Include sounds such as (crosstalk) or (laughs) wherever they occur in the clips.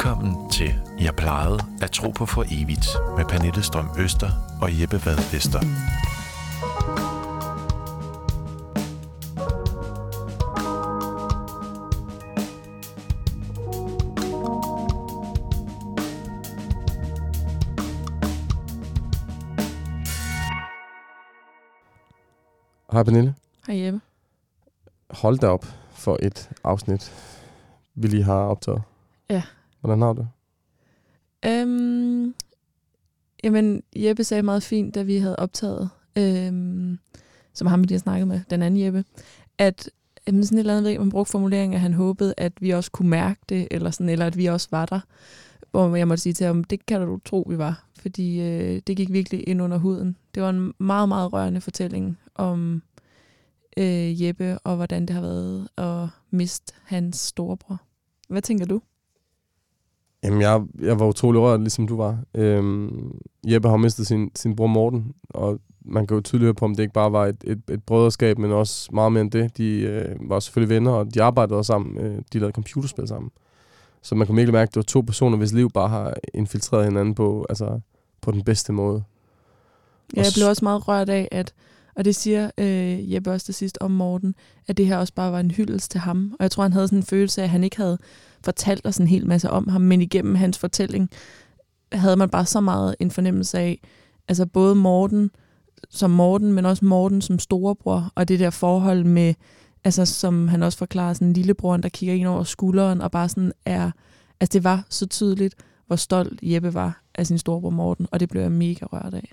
Velkommen til Jeg plejede at tro på for evigt med Pernille Strøm Øster og Jeppe Vad Vester. Hej Pernille. Hej Jeppe. Hold da op for et afsnit, vi lige har optaget. Ja. Hvordan har du det? Øhm, jamen, Jeppe sagde meget fint, da vi havde optaget, øhm, som ham, vi lige har snakket med, den anden Jeppe, at jamen, sådan et eller andet, man brugte formuleringen, at han håbede, at vi også kunne mærke det, eller, sådan, eller at vi også var der. Hvor jeg måtte sige til ham, det kan du tro, vi var. Fordi øh, det gik virkelig ind under huden. Det var en meget, meget rørende fortælling om øh, Jeppe, og hvordan det har været at miste hans storebror. Hvad tænker du? Jamen, jeg, jeg var utrolig rørt, ligesom du var. Øhm, Jeppe har mistet sin, sin bror Morten, og man kan jo tydeligt høre på, om det ikke bare var et, et, et brøderskab, men også meget mere end det. De øh, var selvfølgelig venner, og de arbejdede også sammen. Øh, de lavede computerspil sammen. Så man kunne virkelig mærke, at det var to personer, hvis liv bare har infiltreret hinanden på, altså, på den bedste måde. Ja, jeg blev også meget rørt af, at, og det siger øh, Jeppe også til sidst om Morten, at det her også bare var en hyldest til ham. Og jeg tror, han havde sådan en følelse af, at han ikke havde fortalt os en hel masse om ham, men igennem hans fortælling havde man bare så meget en fornemmelse af, altså både Morten som Morten, men også Morten som storebror, og det der forhold med, altså som han også forklarer, sådan lillebroren, der kigger ind over skulderen, og bare sådan er, altså det var så tydeligt, hvor stolt Jeppe var af sin storebror Morten, og det blev jeg mega rørt af.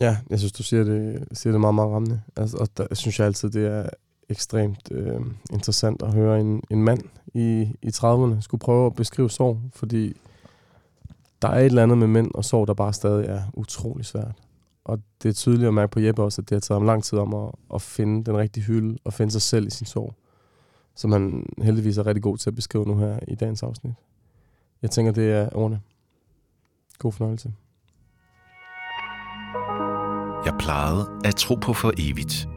Ja, jeg synes, du siger det, siger det meget, meget rammende. Altså, og der synes jeg altid, det er ekstremt øh, interessant at høre en, en mand i, i 30'erne skulle prøve at beskrive sorg, fordi der er et eller andet med mænd og sorg, der bare stadig er utrolig svært. Og det er tydeligt at mærke på Jeppe også, at det har taget ham lang tid om at, at finde den rigtige hylde og finde sig selv i sin sorg, som han heldigvis er rigtig god til at beskrive nu her i dagens afsnit. Jeg tænker, det er ordene. God fornøjelse. Jeg plejede at tro på for evigt.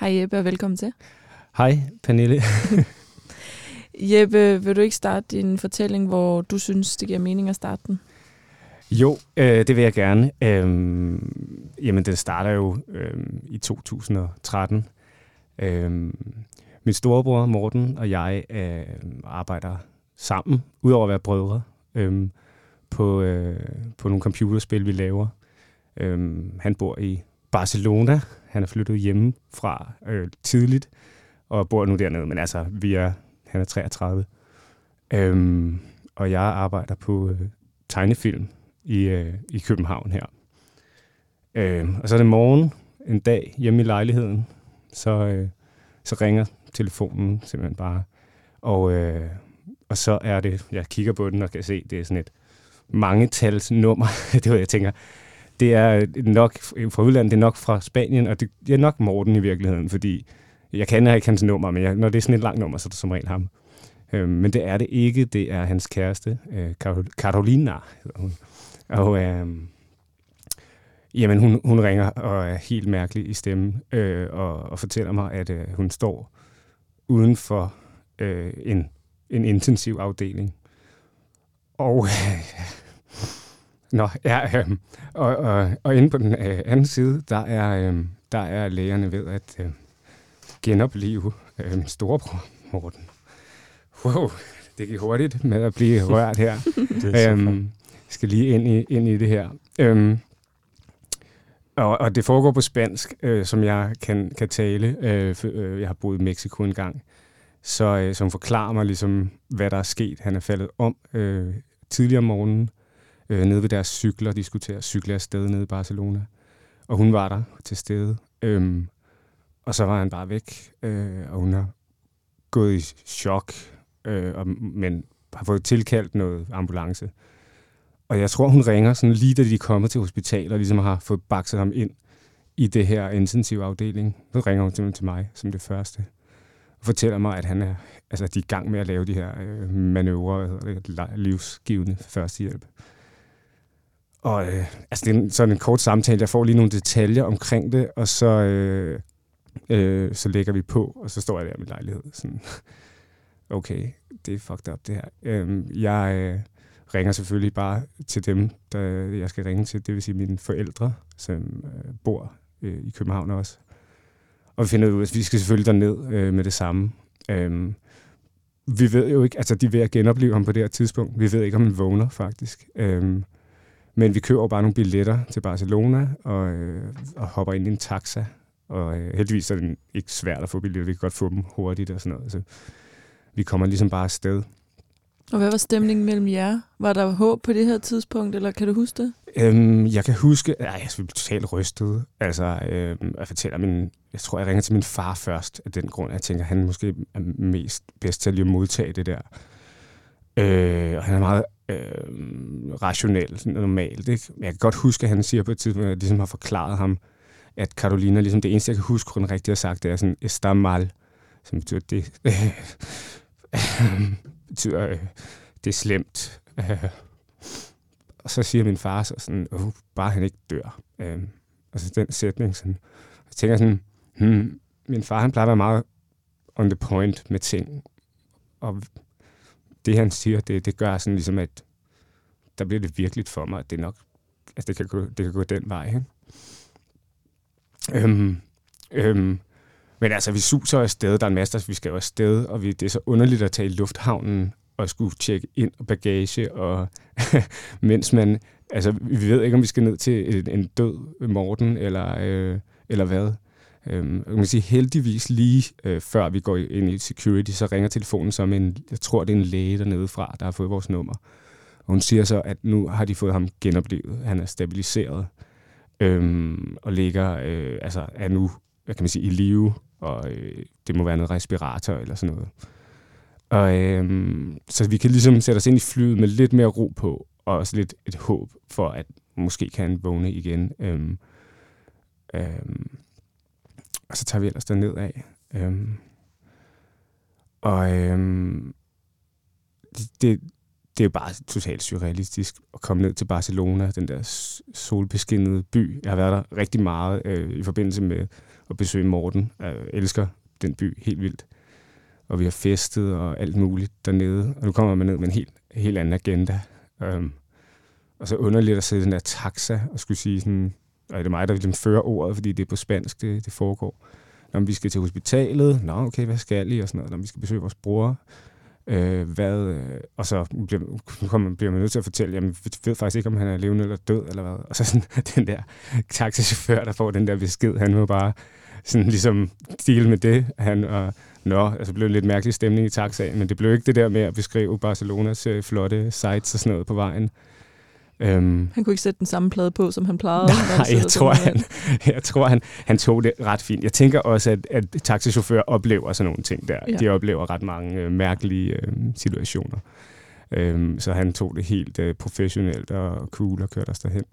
Hej Jeppe, og velkommen til. Hej, Pernille. (laughs) Jeppe, vil du ikke starte din fortælling, hvor du synes, det giver mening at starte den? Jo, øh, det vil jeg gerne. Øhm, jamen, det starter jo øhm, i 2013. Øhm, min storebror Morten og jeg øh, arbejder sammen, udover at være brødre, øh, på, øh, på nogle computerspil, vi laver. Øh, han bor i Barcelona. Han er flyttet hjemme fra øh, tidligt og bor nu dernede, men altså, vi er, han er 33. Øhm, og jeg arbejder på øh, tegnefilm i, øh, i København her. Øh, og så er det morgen, en dag hjemme i lejligheden, så, øh, så ringer telefonen simpelthen bare. Og, øh, og så er det, jeg kigger på den og kan se, det er sådan et mangetals nummer. (laughs) det var, jeg tænker, det er nok fra udlandet, det er nok fra Spanien, og det er nok Morten i virkeligheden, fordi jeg kender ikke hans nummer, men jeg, når det er sådan et langt nummer, så er det som regel ham. Øh, men det er det ikke, det er hans kæreste, øh, Carolina hedder hun. Og øh, jamen, hun, hun ringer og er helt mærkelig i stemmen, øh, og, og fortæller mig, at øh, hun står uden for øh, en, en intensiv afdeling. Og, øh, (laughs) nå, ja, øh, og, og, og inde på den øh, anden side, der er, øh, der er lægerne ved at øh, genopleve øh, storebror Morten. Wow, det gik hurtigt med at blive (laughs) rørt her. det øhm, skal lige ind i, ind i det her. Øhm, og, og det foregår på spansk, øh, som jeg kan, kan tale. Øh, for, øh, jeg har boet i Mexico en gang. Så øh, som forklarer mig ligesom, hvad der er sket. Han er faldet om øh, tidligere om morgenen, øh, nede ved deres cykler, de skulle til at cykle afsted nede i Barcelona. Og hun var der til stede. Øhm, og så var han bare væk, øh, og hun har gået i chok, øh, og, men har fået tilkaldt noget ambulance. Og jeg tror, hun ringer sådan lige da de er kommet til hospitalet, og ligesom har fået bakset ham ind i det her intensive afdeling. Så ringer hun simpelthen til mig som det første. Og fortæller mig, at han er, altså, de er i gang med at lave de her øh, manøvrer, det, livsgivende førstehjælp. Og øh, altså, det er en, sådan en kort samtale. Jeg får lige nogle detaljer omkring det, og så, øh, Øh, så lægger vi på, og så står jeg der i min lejlighed. Sådan, (laughs) okay, det er fucked up det her. Øh, jeg øh, ringer selvfølgelig bare til dem, der jeg skal ringe til, det vil sige mine forældre, som øh, bor øh, i København også. Og vi finder ud af, at vi skal selvfølgelig derned øh, med det samme. Øh, vi ved jo ikke, altså de er ved at genopleve ham på det her tidspunkt. Vi ved ikke, om han vågner faktisk. Øh, men vi køber bare nogle billetter til Barcelona og, øh, og hopper ind i en taxa. Og øh, heldigvis er det ikke svært at få billetter. Vi kan godt få dem hurtigt og sådan noget. Så vi kommer ligesom bare afsted. Og hvad var stemningen mellem jer? Var der håb på det her tidspunkt, eller kan du huske det? Øhm, jeg kan huske, at jeg blev totalt rystet. Altså, øhm, jeg fortæller min, jeg tror, jeg ringer til min far først af den grund. Jeg tænker, han måske er mest bedst til at lige modtage det der. Øh, og han er meget øh, rationel, sådan normalt. Ikke? Jeg kan godt huske, at han siger på et tidspunkt, at jeg ligesom har forklaret ham, at Carolina, ligesom det eneste, jeg kan huske, hun rigtigt har sagt, det er sådan, está mal, som betyder, det (laughs) betyder, øh, det er slemt. Øh, og så siger min far så sådan, oh, bare han ikke dør. Øh, altså den sætning, sådan. Jeg tænker sådan, hmm, min far han plejer at være meget on the point med ting. Og det han siger, det, det gør sådan ligesom, at der bliver det virkeligt for mig, at det nok, altså det kan gå, det kan gå den vej. Ikke? Øhm, øhm, men altså, vi suser afsted, der er en masse, vi skal jo afsted, og vi, det er så underligt at tage i lufthavnen og skulle tjekke ind og bagage, og (laughs) mens man, altså vi ved ikke, om vi skal ned til en, en død Morten, eller, øh, eller hvad. Øhm, man kan sige, heldigvis lige øh, før vi går ind i security, så ringer telefonen som en, jeg tror det er en læge dernede fra, der har fået vores nummer. Og hun siger så, at nu har de fået ham genoplevet. Han er stabiliseret øhm, og ligger, øh, altså er nu, hvad kan man sige, i live, og øh, det må være noget respirator eller sådan noget. Og, øhm, så vi kan ligesom sætte os ind i flyet med lidt mere ro på, og også lidt et håb for, at måske kan han vågne igen. Øhm, øhm, og så tager vi ellers derned af. Øhm, og øhm, det, det, det er jo bare totalt surrealistisk at komme ned til Barcelona, den der solbeskinnede by. Jeg har været der rigtig meget øh, i forbindelse med at besøge Morten. Jeg elsker den by helt vildt. Og vi har festet og alt muligt dernede. Og nu kommer man ned med en helt, helt anden agenda. Øhm, og så underligt at sidde i den der taxa og skulle sige sådan, og det er mig, der ligesom vil føre ordet, fordi det er på spansk, det, det foregår. Når vi skal til hospitalet, nå okay, hvad skal I? Og sådan noget. Når vi skal besøge vores bror, øh, hvad, øh, og så bliver, kommer, bliver man nødt til at fortælle, jamen, vi ved faktisk ikke, om han er levende eller død, eller hvad. Og så sådan, (laughs) den der taxichauffør, der får den der besked, han må bare sådan ligesom deal med det. Han, og, nå, altså blev en lidt mærkelig stemning i taxaen, men det blev ikke det der med at beskrive Barcelonas øh, flotte sites og sådan noget på vejen. Øhm, han kunne ikke sætte den samme plade på, som han plejede. (laughs) Nej, jeg tror, han, jeg tror han, han tog det ret fint. Jeg tænker også, at, at taxichauffører oplever sådan nogle ting der. Ja. De oplever ret mange øh, mærkelige øh, situationer. Øhm, så han tog det helt øh, professionelt og cool og kørte os derhen.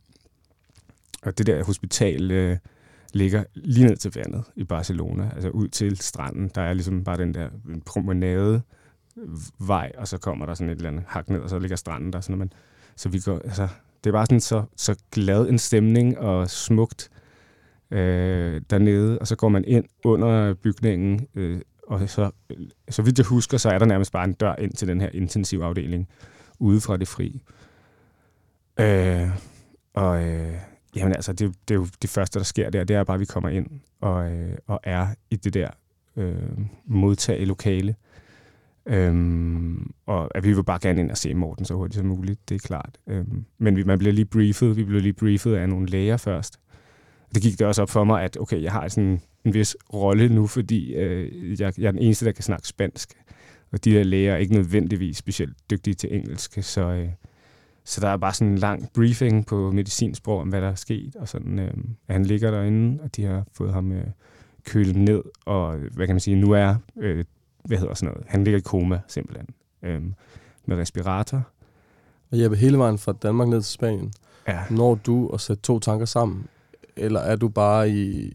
Og det der hospital øh, ligger lige ned til vandet i Barcelona, altså ud til stranden. Der er ligesom bare den der promenade vej, og så kommer der sådan et eller andet hak ned, og så ligger stranden der. Så når man så vi går, altså, det er bare sådan så, så glad en stemning og smukt øh, dernede, og så går man ind under bygningen, øh, og så, øh, så vidt jeg husker, så er der nærmest bare en dør ind til den her intensivafdeling ude fra det fri. Øh, og øh, jamen altså, det, det er jo det første, der sker der, det er bare, at vi kommer ind og, øh, og er i det der øh, modtage lokale. Øhm, og at vi vil bare gerne ind og se Morten så hurtigt som muligt, det er klart. Øhm, men vi, man bliver lige briefet, vi bliver lige briefet af nogle læger først. Det gik det også op for mig, at okay, jeg har sådan en vis rolle nu, fordi øh, jeg, jeg er den eneste, der kan snakke spansk. Og de der læger er ikke nødvendigvis specielt dygtige til engelsk, så, øh, så der er bare sådan en lang briefing på medicinsprog om, hvad der er sket, og sådan, øh, at han ligger derinde, og de har fået ham øh, kølet ned, og hvad kan man sige, nu er øh, hvad hedder sådan noget, han ligger i koma simpelthen, øhm, med respirator. Og Jeppe, hele vejen fra Danmark ned til Spanien, ja. når du at sætte to tanker sammen, eller er du bare i...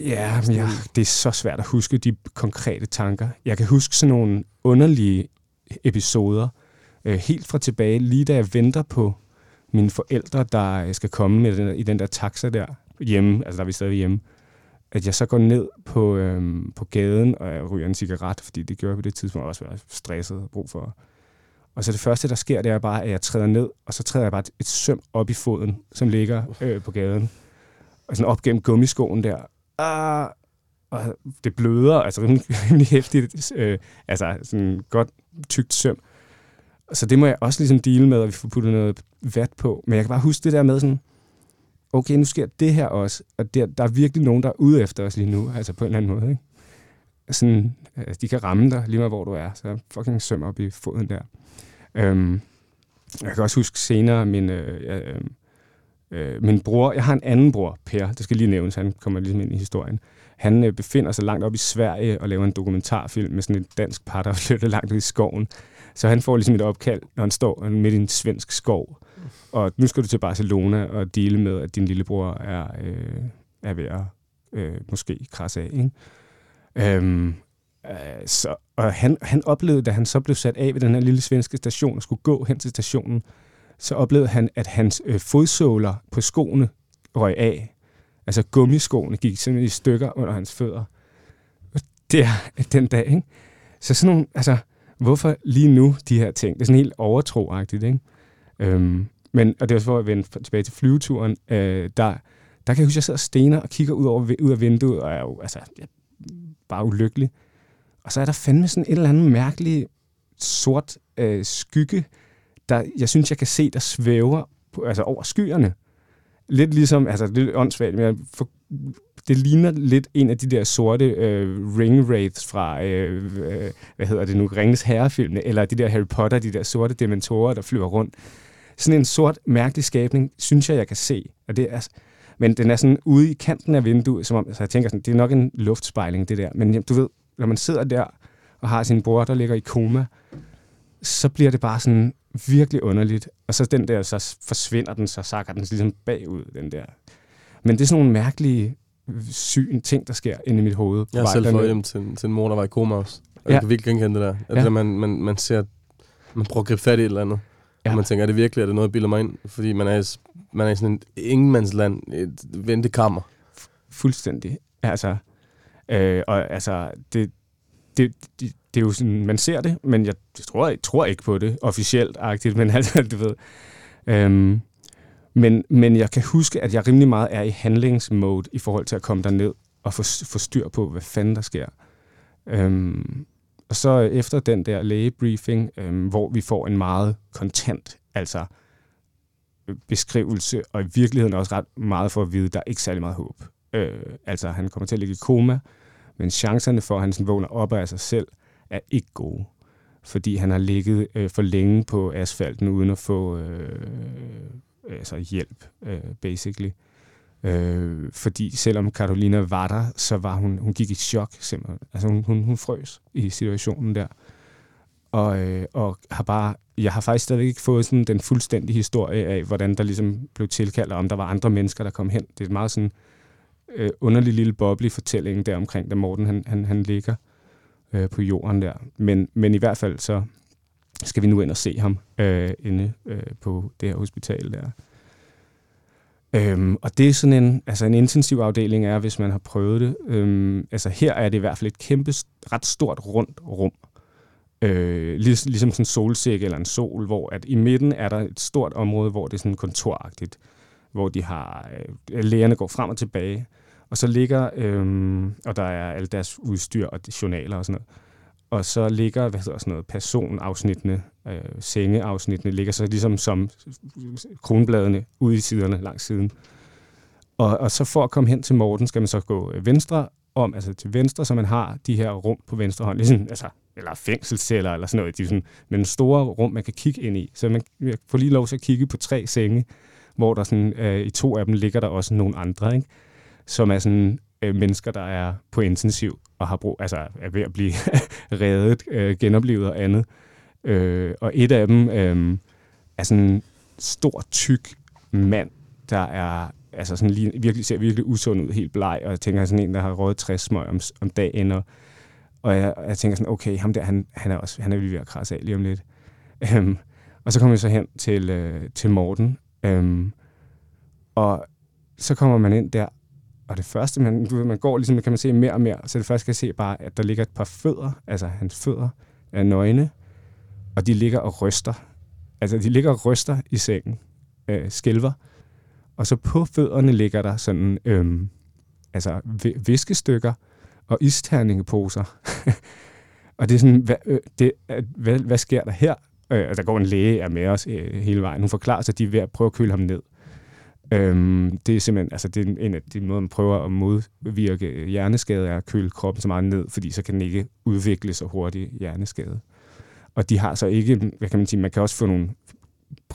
Ja, men jeg, det er så svært at huske de konkrete tanker. Jeg kan huske sådan nogle underlige episoder, øh, helt fra tilbage, lige da jeg venter på mine forældre, der skal komme med den, i den der taxa der hjemme, altså der er vi stadig hjemme, at jeg så går ned på, øhm, på gaden, og jeg ryger en cigaret, fordi det gjorde jeg på det tidspunkt, også var stresset og brug for. Og så det første, der sker, det er bare, at jeg træder ned, og så træder jeg bare et, et søm op i foden, som ligger øh, på gaden. Og sådan op gennem gummiskoen der. Ah, og det bløder, altså rimelig, (laughs) rimelig hæftigt, øh, altså sådan godt tykt søm. Så det må jeg også ligesom dele med, at vi får puttet noget vat på. Men jeg kan bare huske det der med sådan, okay, nu sker det her også, og der, der er virkelig nogen, der er ude efter os lige nu, altså på en eller anden måde, ikke? Sådan, altså, de kan ramme dig lige meget, hvor du er, så fucking søm op i foden der. Øhm, jeg kan også huske senere, min, øh, øh, øh, min bror, jeg har en anden bror, Per, det skal lige nævnes, han kommer ligesom ind i historien. Han øh, befinder sig langt op i Sverige og laver en dokumentarfilm med sådan et dansk par, der (laughs) flytter langt ud i skoven. Så han får ligesom et opkald, når han står midt i en svensk skov. Og nu skal du til Barcelona og dele med, at din lillebror er, øh, er ved at øh, måske krasse af. Ikke? Øhm, øh, så, og han, han oplevede, da han så blev sat af ved den her lille svenske station og skulle gå hen til stationen, så oplevede han, at hans øh, fodsåler på skoene røg af. Altså gummiskoene gik simpelthen i stykker under hans fødder. Det er den dag, ikke? Så sådan nogle, altså, hvorfor lige nu de her ting? Det er sådan helt overtroagtigt, ikke? Øhm, men, og det var for at vende tilbage til flyveturen, øh, der, der kan jeg huske, at jeg sidder og stener og kigger ud, over, ud af vinduet, og er jo altså, jeg er bare ulykkelig. Og så er der fandme sådan et eller andet mærkeligt sort øh, skygge, der jeg synes, jeg kan se, der svæver på, altså over skyerne. Lidt ligesom, altså det er åndssvagt, men jeg for, det ligner lidt en af de der sorte øh, ring wraiths fra, øh, øh, hvad hedder det nu, Ringens Herrefilmene, eller de der Harry Potter, de der sorte dementorer, der flyver rundt. Sådan en sort, mærkelig skabning, synes jeg, jeg kan se. Og det er, men den er sådan ude i kanten af vinduet, som om, altså jeg tænker sådan, det er nok en luftspejling, det der. Men du ved, når man sidder der og har sin bror, der ligger i koma, så bliver det bare sådan virkelig underligt. Og så den der, så forsvinder den, så sakker den ligesom bagud, den der. Men det er sådan nogle mærkelige syn ting, der sker inde i mit hoved. Jeg har selv fået hjem til, til en mor, der var i koma også. Og ja. jeg kan virkelig genkende det der. At ja. det, man, man, man ser, man prøver at gribe fat i et eller andet. Ja. Og man tænker, er det virkelig, er det noget, jeg bilder mig ind? Fordi man er, man er i sådan et ingenmandsland, et ventekammer. Fuldstændig. Altså, øh, og altså, det, det, det, det er jo sådan, man ser det, men jeg, jeg tror, jeg tror ikke på det officielt-agtigt, men (laughs) altså, du ved. Øhm, men, men jeg kan huske, at jeg rimelig meget er i handlingsmode i forhold til at komme derned og få, få styr på, hvad fanden der sker. Øhm, og så efter den der lægebriefing, øhm, hvor vi får en meget kontant, altså beskrivelse, og i virkeligheden også ret meget for at vide, at der er ikke særlig meget håb. Øh, altså, han kommer til at ligge i koma, men chancerne for, at han sådan vågner op af sig selv, er ikke gode. Fordi han har ligget øh, for længe på asfalten, uden at få øh, Øh, altså hjælp, øh, basically. Øh, fordi selvom Carolina var der, så var hun, hun gik i chok simpelthen. Altså hun, hun, hun frøs i situationen der. Og, øh, og har bare, jeg har faktisk stadig ikke fået sådan den fuldstændige historie af, hvordan der ligesom blev tilkaldt, og om der var andre mennesker, der kom hen. Det er et meget sådan øh, underlig lille boble i fortællingen der omkring, da Morten han, han, han ligger øh, på jorden der. Men, men i hvert fald så skal vi nu ind og se ham øh, inde øh, på det her hospital der. Øhm, og det er sådan en, altså en intensiv afdeling er, hvis man har prøvet det. Øhm, altså her er det i hvert fald et kæmpe, ret stort rundt rum. Øh, lig, ligesom sådan en solsikke eller en sol, hvor at i midten er der et stort område, hvor det er sådan kontoragtigt, hvor de har, øh, lægerne går frem og tilbage, og så ligger, øh, og der er alt deres udstyr og journaler og sådan noget, og så ligger, hvad hedder sådan noget, personafsnittene, øh, sengeafsnittene, ligger så ligesom som kronbladene ude i siderne langs siden. Og, og så for at komme hen til Morten, skal man så gå øh, venstre om, altså til venstre, så man har de her rum på venstre hånd, ligesom, altså, eller fængselsceller eller sådan noget, de sådan, men store rum, man kan kigge ind i. Så man får lige lov til at kigge på tre senge, hvor der sådan, øh, i to af dem ligger der også nogle andre, ikke? som er sådan øh, mennesker, der er på intensiv og har brug, altså er ved at blive (laughs) reddet, øh, genoplevet og andet. Øh, og et af dem øh, er sådan en stor, tyk mand, der er altså sådan lige, virkelig, ser virkelig usund ud, helt bleg, og jeg tænker sådan en, der har røget 60 smøg om, om dagen, og, og jeg, jeg tænker sådan, okay, ham der, han, han er også, han er ved at krasse af lige om lidt. Øhm, og så kommer vi så hen til, øh, til Morten, øhm, og så kommer man ind der, og det første, man, du ved, man går ligesom, kan man se mere og mere, så det første kan jeg se bare, at der ligger et par fødder, altså hans fødder er nøgne, og de ligger og ryster. Altså, de ligger og ryster i sengen, øh, skælver. Og så på fødderne ligger der sådan, øh, altså, viskestykker og isterningeposer. (laughs) og det er sådan, hvad, øh, det, hvad, hvad sker der her? Øh, der går en læge er med os øh, hele vejen. Hun forklarer sig, at de er ved at prøve at køle ham ned. Øhm, det er simpelthen, altså det er en af de måder, man prøver at modvirke hjerneskade, er at køle kroppen så meget ned, fordi så kan den ikke udvikle så hurtigt hjerneskade. Og de har så ikke, hvad kan man sige, man kan også få nogle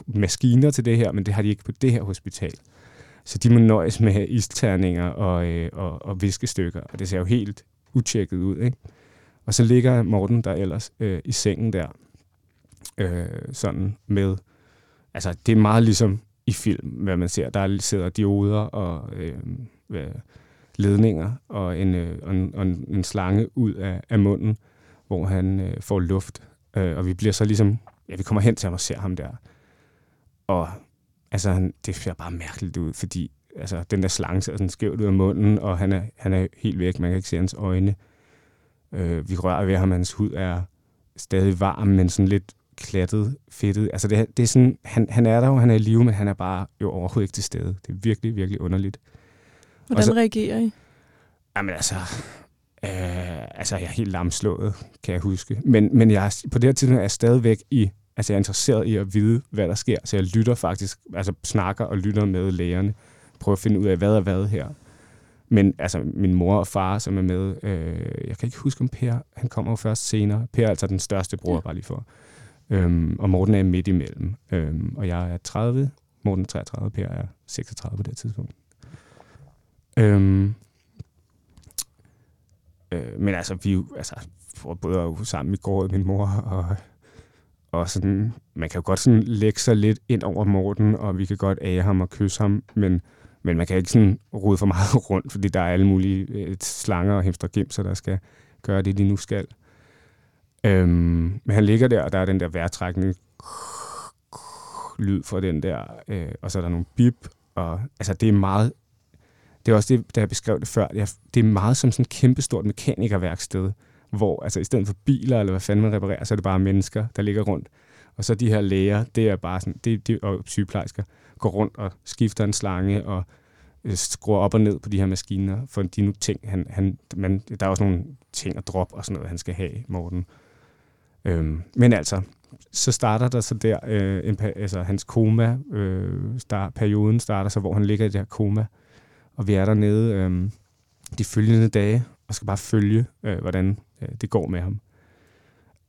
maskiner til det her, men det har de ikke på det her hospital. Så de må nøjes med isterninger og, øh, og, og viskestykker, og det ser jo helt utjekket ud. Ikke? Og så ligger Morten der ellers øh, i sengen der, øh, sådan med, altså det er meget ligesom i film, hvad man ser. Der sidder dioder og øh, hvad, ledninger og en, øh, og en, og en slange ud af, af munden, hvor han øh, får luft. Øh, og vi bliver så ligesom, ja, vi kommer hen til ham og ser ham der. Og altså, han, det ser bare mærkeligt ud, fordi altså, den der slange ser sådan skævt ud af munden, og han er, han er helt væk. Man kan ikke se hans øjne. Øh, vi rører ved ham, hans hud er stadig varm, men sådan lidt klattet, fedtet. Altså det, det er sådan, han, han er der jo, han er i live, men han er bare jo overhovedet ikke til stede. Det er virkelig, virkelig underligt. Hvordan så, reagerer I? Jamen altså, øh, altså jeg er helt lamslået, kan jeg huske. Men, men jeg, på det her tidspunkt er jeg stadigvæk i, altså jeg er interesseret i at vide, hvad der sker. Så jeg lytter faktisk, altså snakker og lytter med lægerne. Prøver at finde ud af, hvad er hvad her. Men altså, min mor og far, som er med, øh, jeg kan ikke huske om Per, han kommer jo først senere. Per er altså den største bror, ja. bare lige for. Øhm, og Morten er midt imellem. Øhm, og jeg er 30, Morten er 33, Per er 36 på det tidspunkt. Øhm, øh, men altså, vi altså, både jo sammen i går, min mor, og, og sådan, man kan jo godt sådan lægge sig lidt ind over Morten, og vi kan godt ære ham og kysse ham, men, men man kan ikke sådan rode for meget (laughs) rundt, fordi der er alle mulige øh, slanger og hemster der skal gøre det, de nu skal. Øhm, men han ligger der, og der er den der vejrtrækning lyd fra den der, øh, og så er der nogle bip, og altså det er meget, det er også det, der jeg beskrev det før, det er meget som sådan et kæmpestort mekanikerværksted, hvor altså i stedet for biler, eller hvad fanden man reparerer, så er det bare mennesker, der ligger rundt. Og så de her læger, det er bare sådan, det, det, og sygeplejersker, går rundt og skifter en slange, og øh, skruer op og ned på de her maskiner, for de nu ting, han, han, man, der er også nogle ting at droppe og sådan noget, han skal have, Morten. Øhm, men altså, så starter der så der, øh, en, altså hans koma, øh, start, perioden starter så, hvor han ligger i det her koma, og vi er dernede øh, de følgende dage, og skal bare følge, øh, hvordan øh, det går med ham.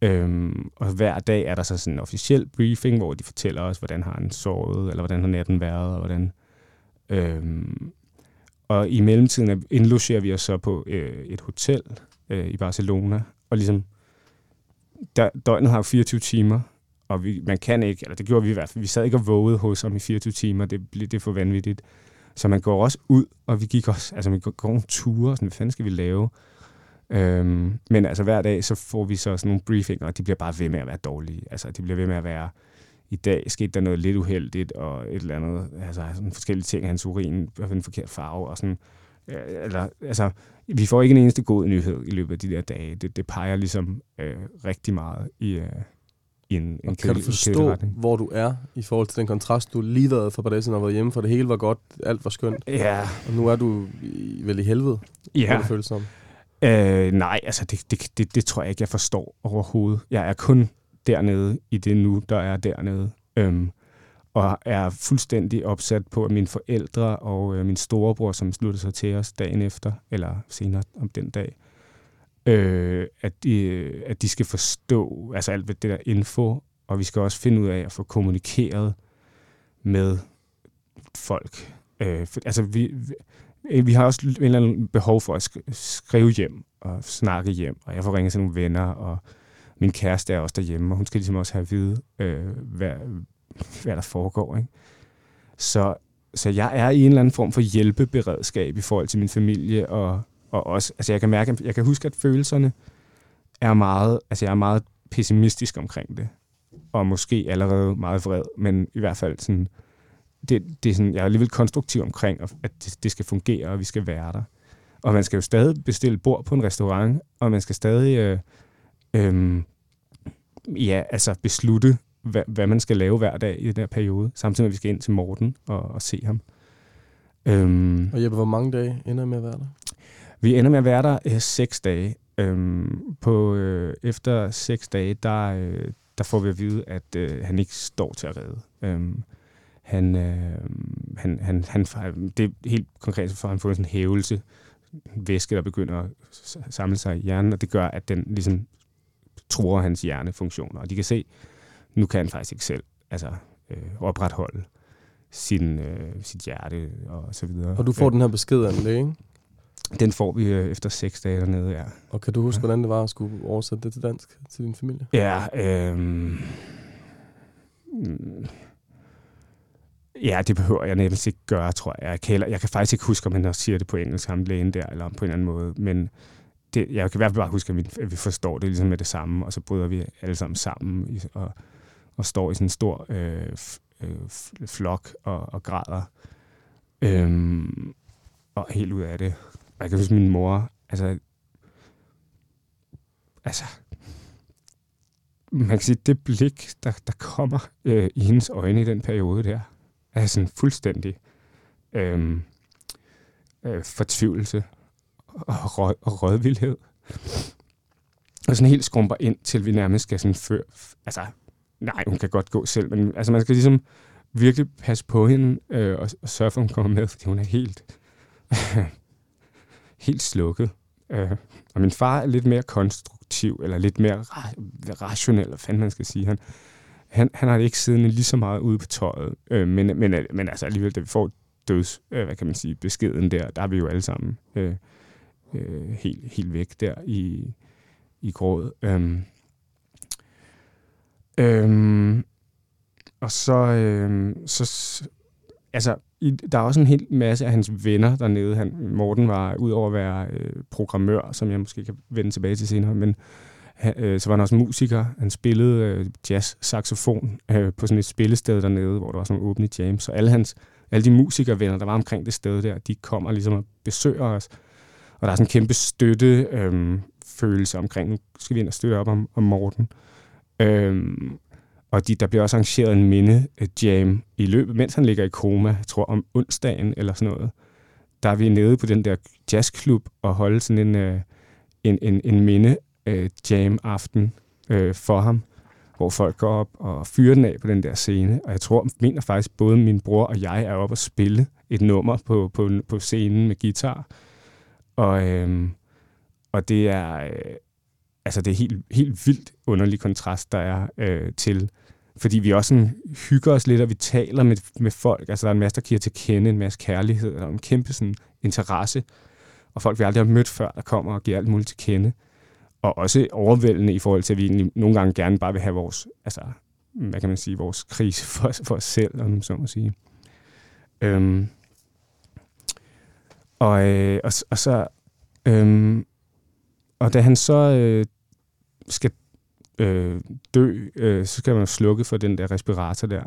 Øhm, og hver dag er der så sådan en officiel briefing, hvor de fortæller os, hvordan har han sovet, eller hvordan har natten været, og hvordan... Øhm, og i mellemtiden indlogerer vi os så på øh, et hotel øh, i Barcelona, og ligesom der, døgnet har 24 timer, og vi, man kan ikke, eller det gjorde vi i hvert fald, vi sad ikke og vågede hos ham i 24 timer, det, det er for vanvittigt. Så man går også ud, og vi gik også, altså vi går, nogle ture, sådan, hvad fanden skal vi lave? Øhm, men altså hver dag, så får vi så sådan nogle briefinger, og de bliver bare ved med at være dårlige. Altså de bliver ved med at være, i dag skete der noget lidt uheldigt, og et eller andet, altså sådan forskellige ting, hans urin var en forkert farve, og sådan, eller, altså, vi får ikke en eneste god nyhed i løbet af de der dage. Det, det peger ligesom øh, rigtig meget i, øh, i en, en Kan du forstå, hvor du er i forhold til den kontrast, du lige været for par dage siden og været hjemme, for det hele var godt, alt var skønt. Ja. Og nu er du i, vel i helvede, ja. det føles som. Øh, nej, altså det, det, det, det tror jeg ikke, jeg forstår overhovedet. Jeg er kun dernede i det nu, der er dernede. Øhm, og er fuldstændig opsat på, at mine forældre og øh, min storebror, som sluttede sig til os dagen efter, eller senere om den dag, øh, at, de, øh, at de skal forstå altså alt det der info, og vi skal også finde ud af at få kommunikeret med folk. Øh, for, altså vi, vi, øh, vi har også en eller anden behov for at skrive hjem og snakke hjem, og jeg får ringet til nogle venner, og min kæreste er også derhjemme, og hun skal ligesom også have at vide, øh, hvad, hvad der foregår. Ikke? Så, så jeg er i en eller anden form for hjælpeberedskab i forhold til min familie, og, og også, altså jeg kan mærke, jeg kan huske, at følelserne er meget, altså jeg er meget pessimistisk omkring det, og måske allerede meget vred, men i hvert fald sådan, det, det er sådan, jeg er alligevel konstruktiv omkring, at det, det skal fungere, og vi skal være der. Og man skal jo stadig bestille bord på en restaurant, og man skal stadig øh, øh, ja, altså beslutte, hvad, hvad man skal lave hver dag i den her periode, samtidig med, at vi skal ind til Morten og, og se ham. Øhm, og Jeppe, hvor mange dage ender med at være der? Vi ender med at være der øh, seks dage. Øhm, på, øh, efter seks dage, der, øh, der får vi at vide, at øh, han ikke står til at redde. Øhm, han, øh, han, han, han, det er helt konkret, så får han fået sådan en hævelse, væske, der begynder at samle sig i hjernen, og det gør, at den ligesom tror hans hjernefunktioner. Og de kan se, nu kan han faktisk ikke selv altså, øh, opretholde sin, øh, sit hjerte og så videre. Og du får ja. den her besked af en læge? Den får vi øh, efter seks dage dernede, ja. Og kan du huske, ja. hvordan det var at skulle oversætte det til dansk til din familie? Ja, øh, Ja, det behøver jeg nærmest ikke gøre, tror jeg. Jeg kan, heller, jeg kan faktisk ikke huske, om han siger det på engelsk, ham lægen der, eller på en anden måde. Men det, jeg kan i hvert fald bare huske, at vi, at vi forstår det ligesom med det samme, og så bryder vi alle sammen sammen og, og står i sådan en stor øh, øh, flok og, og græder. Øhm, og helt ud af det. Og jeg kan huske min mor, altså, altså, man kan sige, det blik, der, der kommer øh, i hendes øjne i den periode der, er sådan fuldstændig øh, øh, fortvivlelse og, rød, og rådvildhed. Og sådan helt skrumper ind, til vi nærmest skal sådan før... Altså, nej, hun kan godt gå selv, men altså, man skal ligesom virkelig passe på hende øh, og, og sørge for, at hun kommer med, fordi hun er helt, (laughs) helt slukket. Øh, og min far er lidt mere konstruktiv, eller lidt mere ra- rationel, eller fanden man skal sige. Han, han, han har ikke siddende lige så meget ude på tøjet, øh, men, men, men altså alligevel, da vi får døds, øh, hvad kan man sige, beskeden der, der er vi jo alle sammen øh, øh, helt, helt væk der i, i gråd. Øh, øhm, og så, øhm, så altså, i, der er også en hel masse af hans venner dernede. Han, Morten var, ud over at være øh, programmør, som jeg måske kan vende tilbage til senere, men han, øh, så var han også musiker. Han spillede øh, jazz-saxofon øh, på sådan et spillested dernede, hvor der var sådan nogle åbne jams. Så alle, hans, alle de musikervenner, der var omkring det sted der, de kommer ligesom og besøger os. Og der er sådan en kæmpe støtte øh, følelse omkring, nu skal vi ind og støtte op om, om Morten. Øh, Øhm, og de, der bliver også arrangeret en minde-jam øh, i løbet, mens han ligger i koma, jeg tror om onsdagen eller sådan noget. Der er vi nede på den der jazzklub og holde sådan en, øh, en, en, en minde-jam-aften øh, øh, for ham, hvor folk går op og fyrer den af på den der scene. Og jeg tror, mener faktisk, både min bror og jeg er oppe og spille et nummer på, på, på scenen med guitar. Og, øh, og det er... Øh, altså det er helt, helt vildt underlig kontrast, der er øh, til, fordi vi også sådan hygger os lidt, og vi taler med, med folk. Altså der er en masse, der giver til kende, en masse kærlighed, og en kæmpe sådan, interesse. Og folk, vi aldrig har mødt før, der kommer og giver alt muligt til kende og også overvældende i forhold til, at vi egentlig nogle gange gerne bare vil have vores, altså, hvad kan man sige, vores krise for, for os selv, om så må sige. Øhm, og, øh, og, og så, øhm, og da han så øh, skal øh, dø, øh, så skal man slukke for den der respirator der.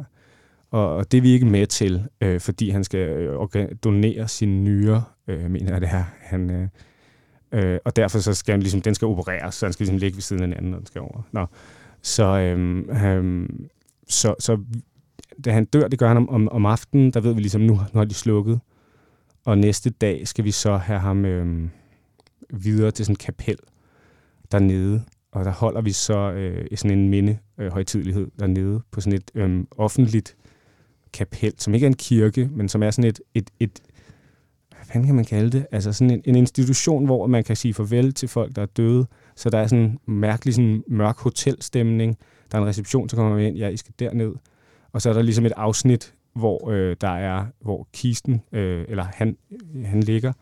Og, og det er vi ikke med til, øh, fordi han skal øh, donere sine nyre, øh, mener jeg det her. Han, øh, Øh, og derfor så skal han ligesom, den skal opereres, så han skal ligesom ligge ved siden af den anden, når den skal over. Nå. Så, øh, øh, så, så da han dør, det gør han om, om, om aftenen, der ved vi ligesom, nu, nu har de slukket. Og næste dag skal vi så have ham øh, videre til sådan et kapel dernede. Og der holder vi så øh, sådan en minde øh, dernede på sådan et øh, offentligt kapel, som ikke er en kirke, men som er sådan et, et, et, hvad fanden kan man kalde det? Altså sådan en, en institution, hvor man kan sige farvel til folk, der er døde. Så der er sådan en mærkelig sådan mørk hotelstemning. Der er en reception, så kommer man ind, ja, I skal derned. Og så er der ligesom et afsnit, hvor øh, der er, hvor kisten, øh, eller han, han ligger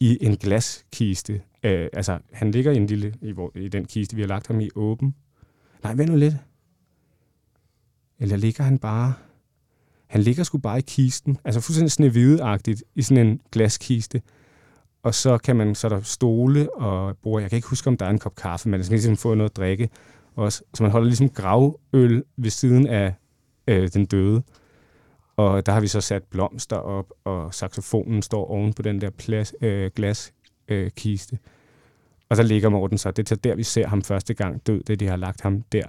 i en glaskiste. Øh, altså, han ligger i en lille, i, hvor, i den kiste, vi har lagt ham i åben. Nej, vent nu lidt. Eller ligger han bare han ligger sgu bare i kisten, altså fuldstændig snehvideagtigt i sådan en glaskiste. Og så kan man, så der stole og bruge, Jeg kan ikke huske, om der er en kop kaffe, men man skal ligesom få noget at drikke. Også. Så man holder ligesom gravøl ved siden af øh, den døde. Og der har vi så sat blomster op, og saxofonen står oven på den der plads, øh, glaskiste. Øh, og så ligger Morten så. Det er der, vi ser ham første gang død, det de har lagt ham der.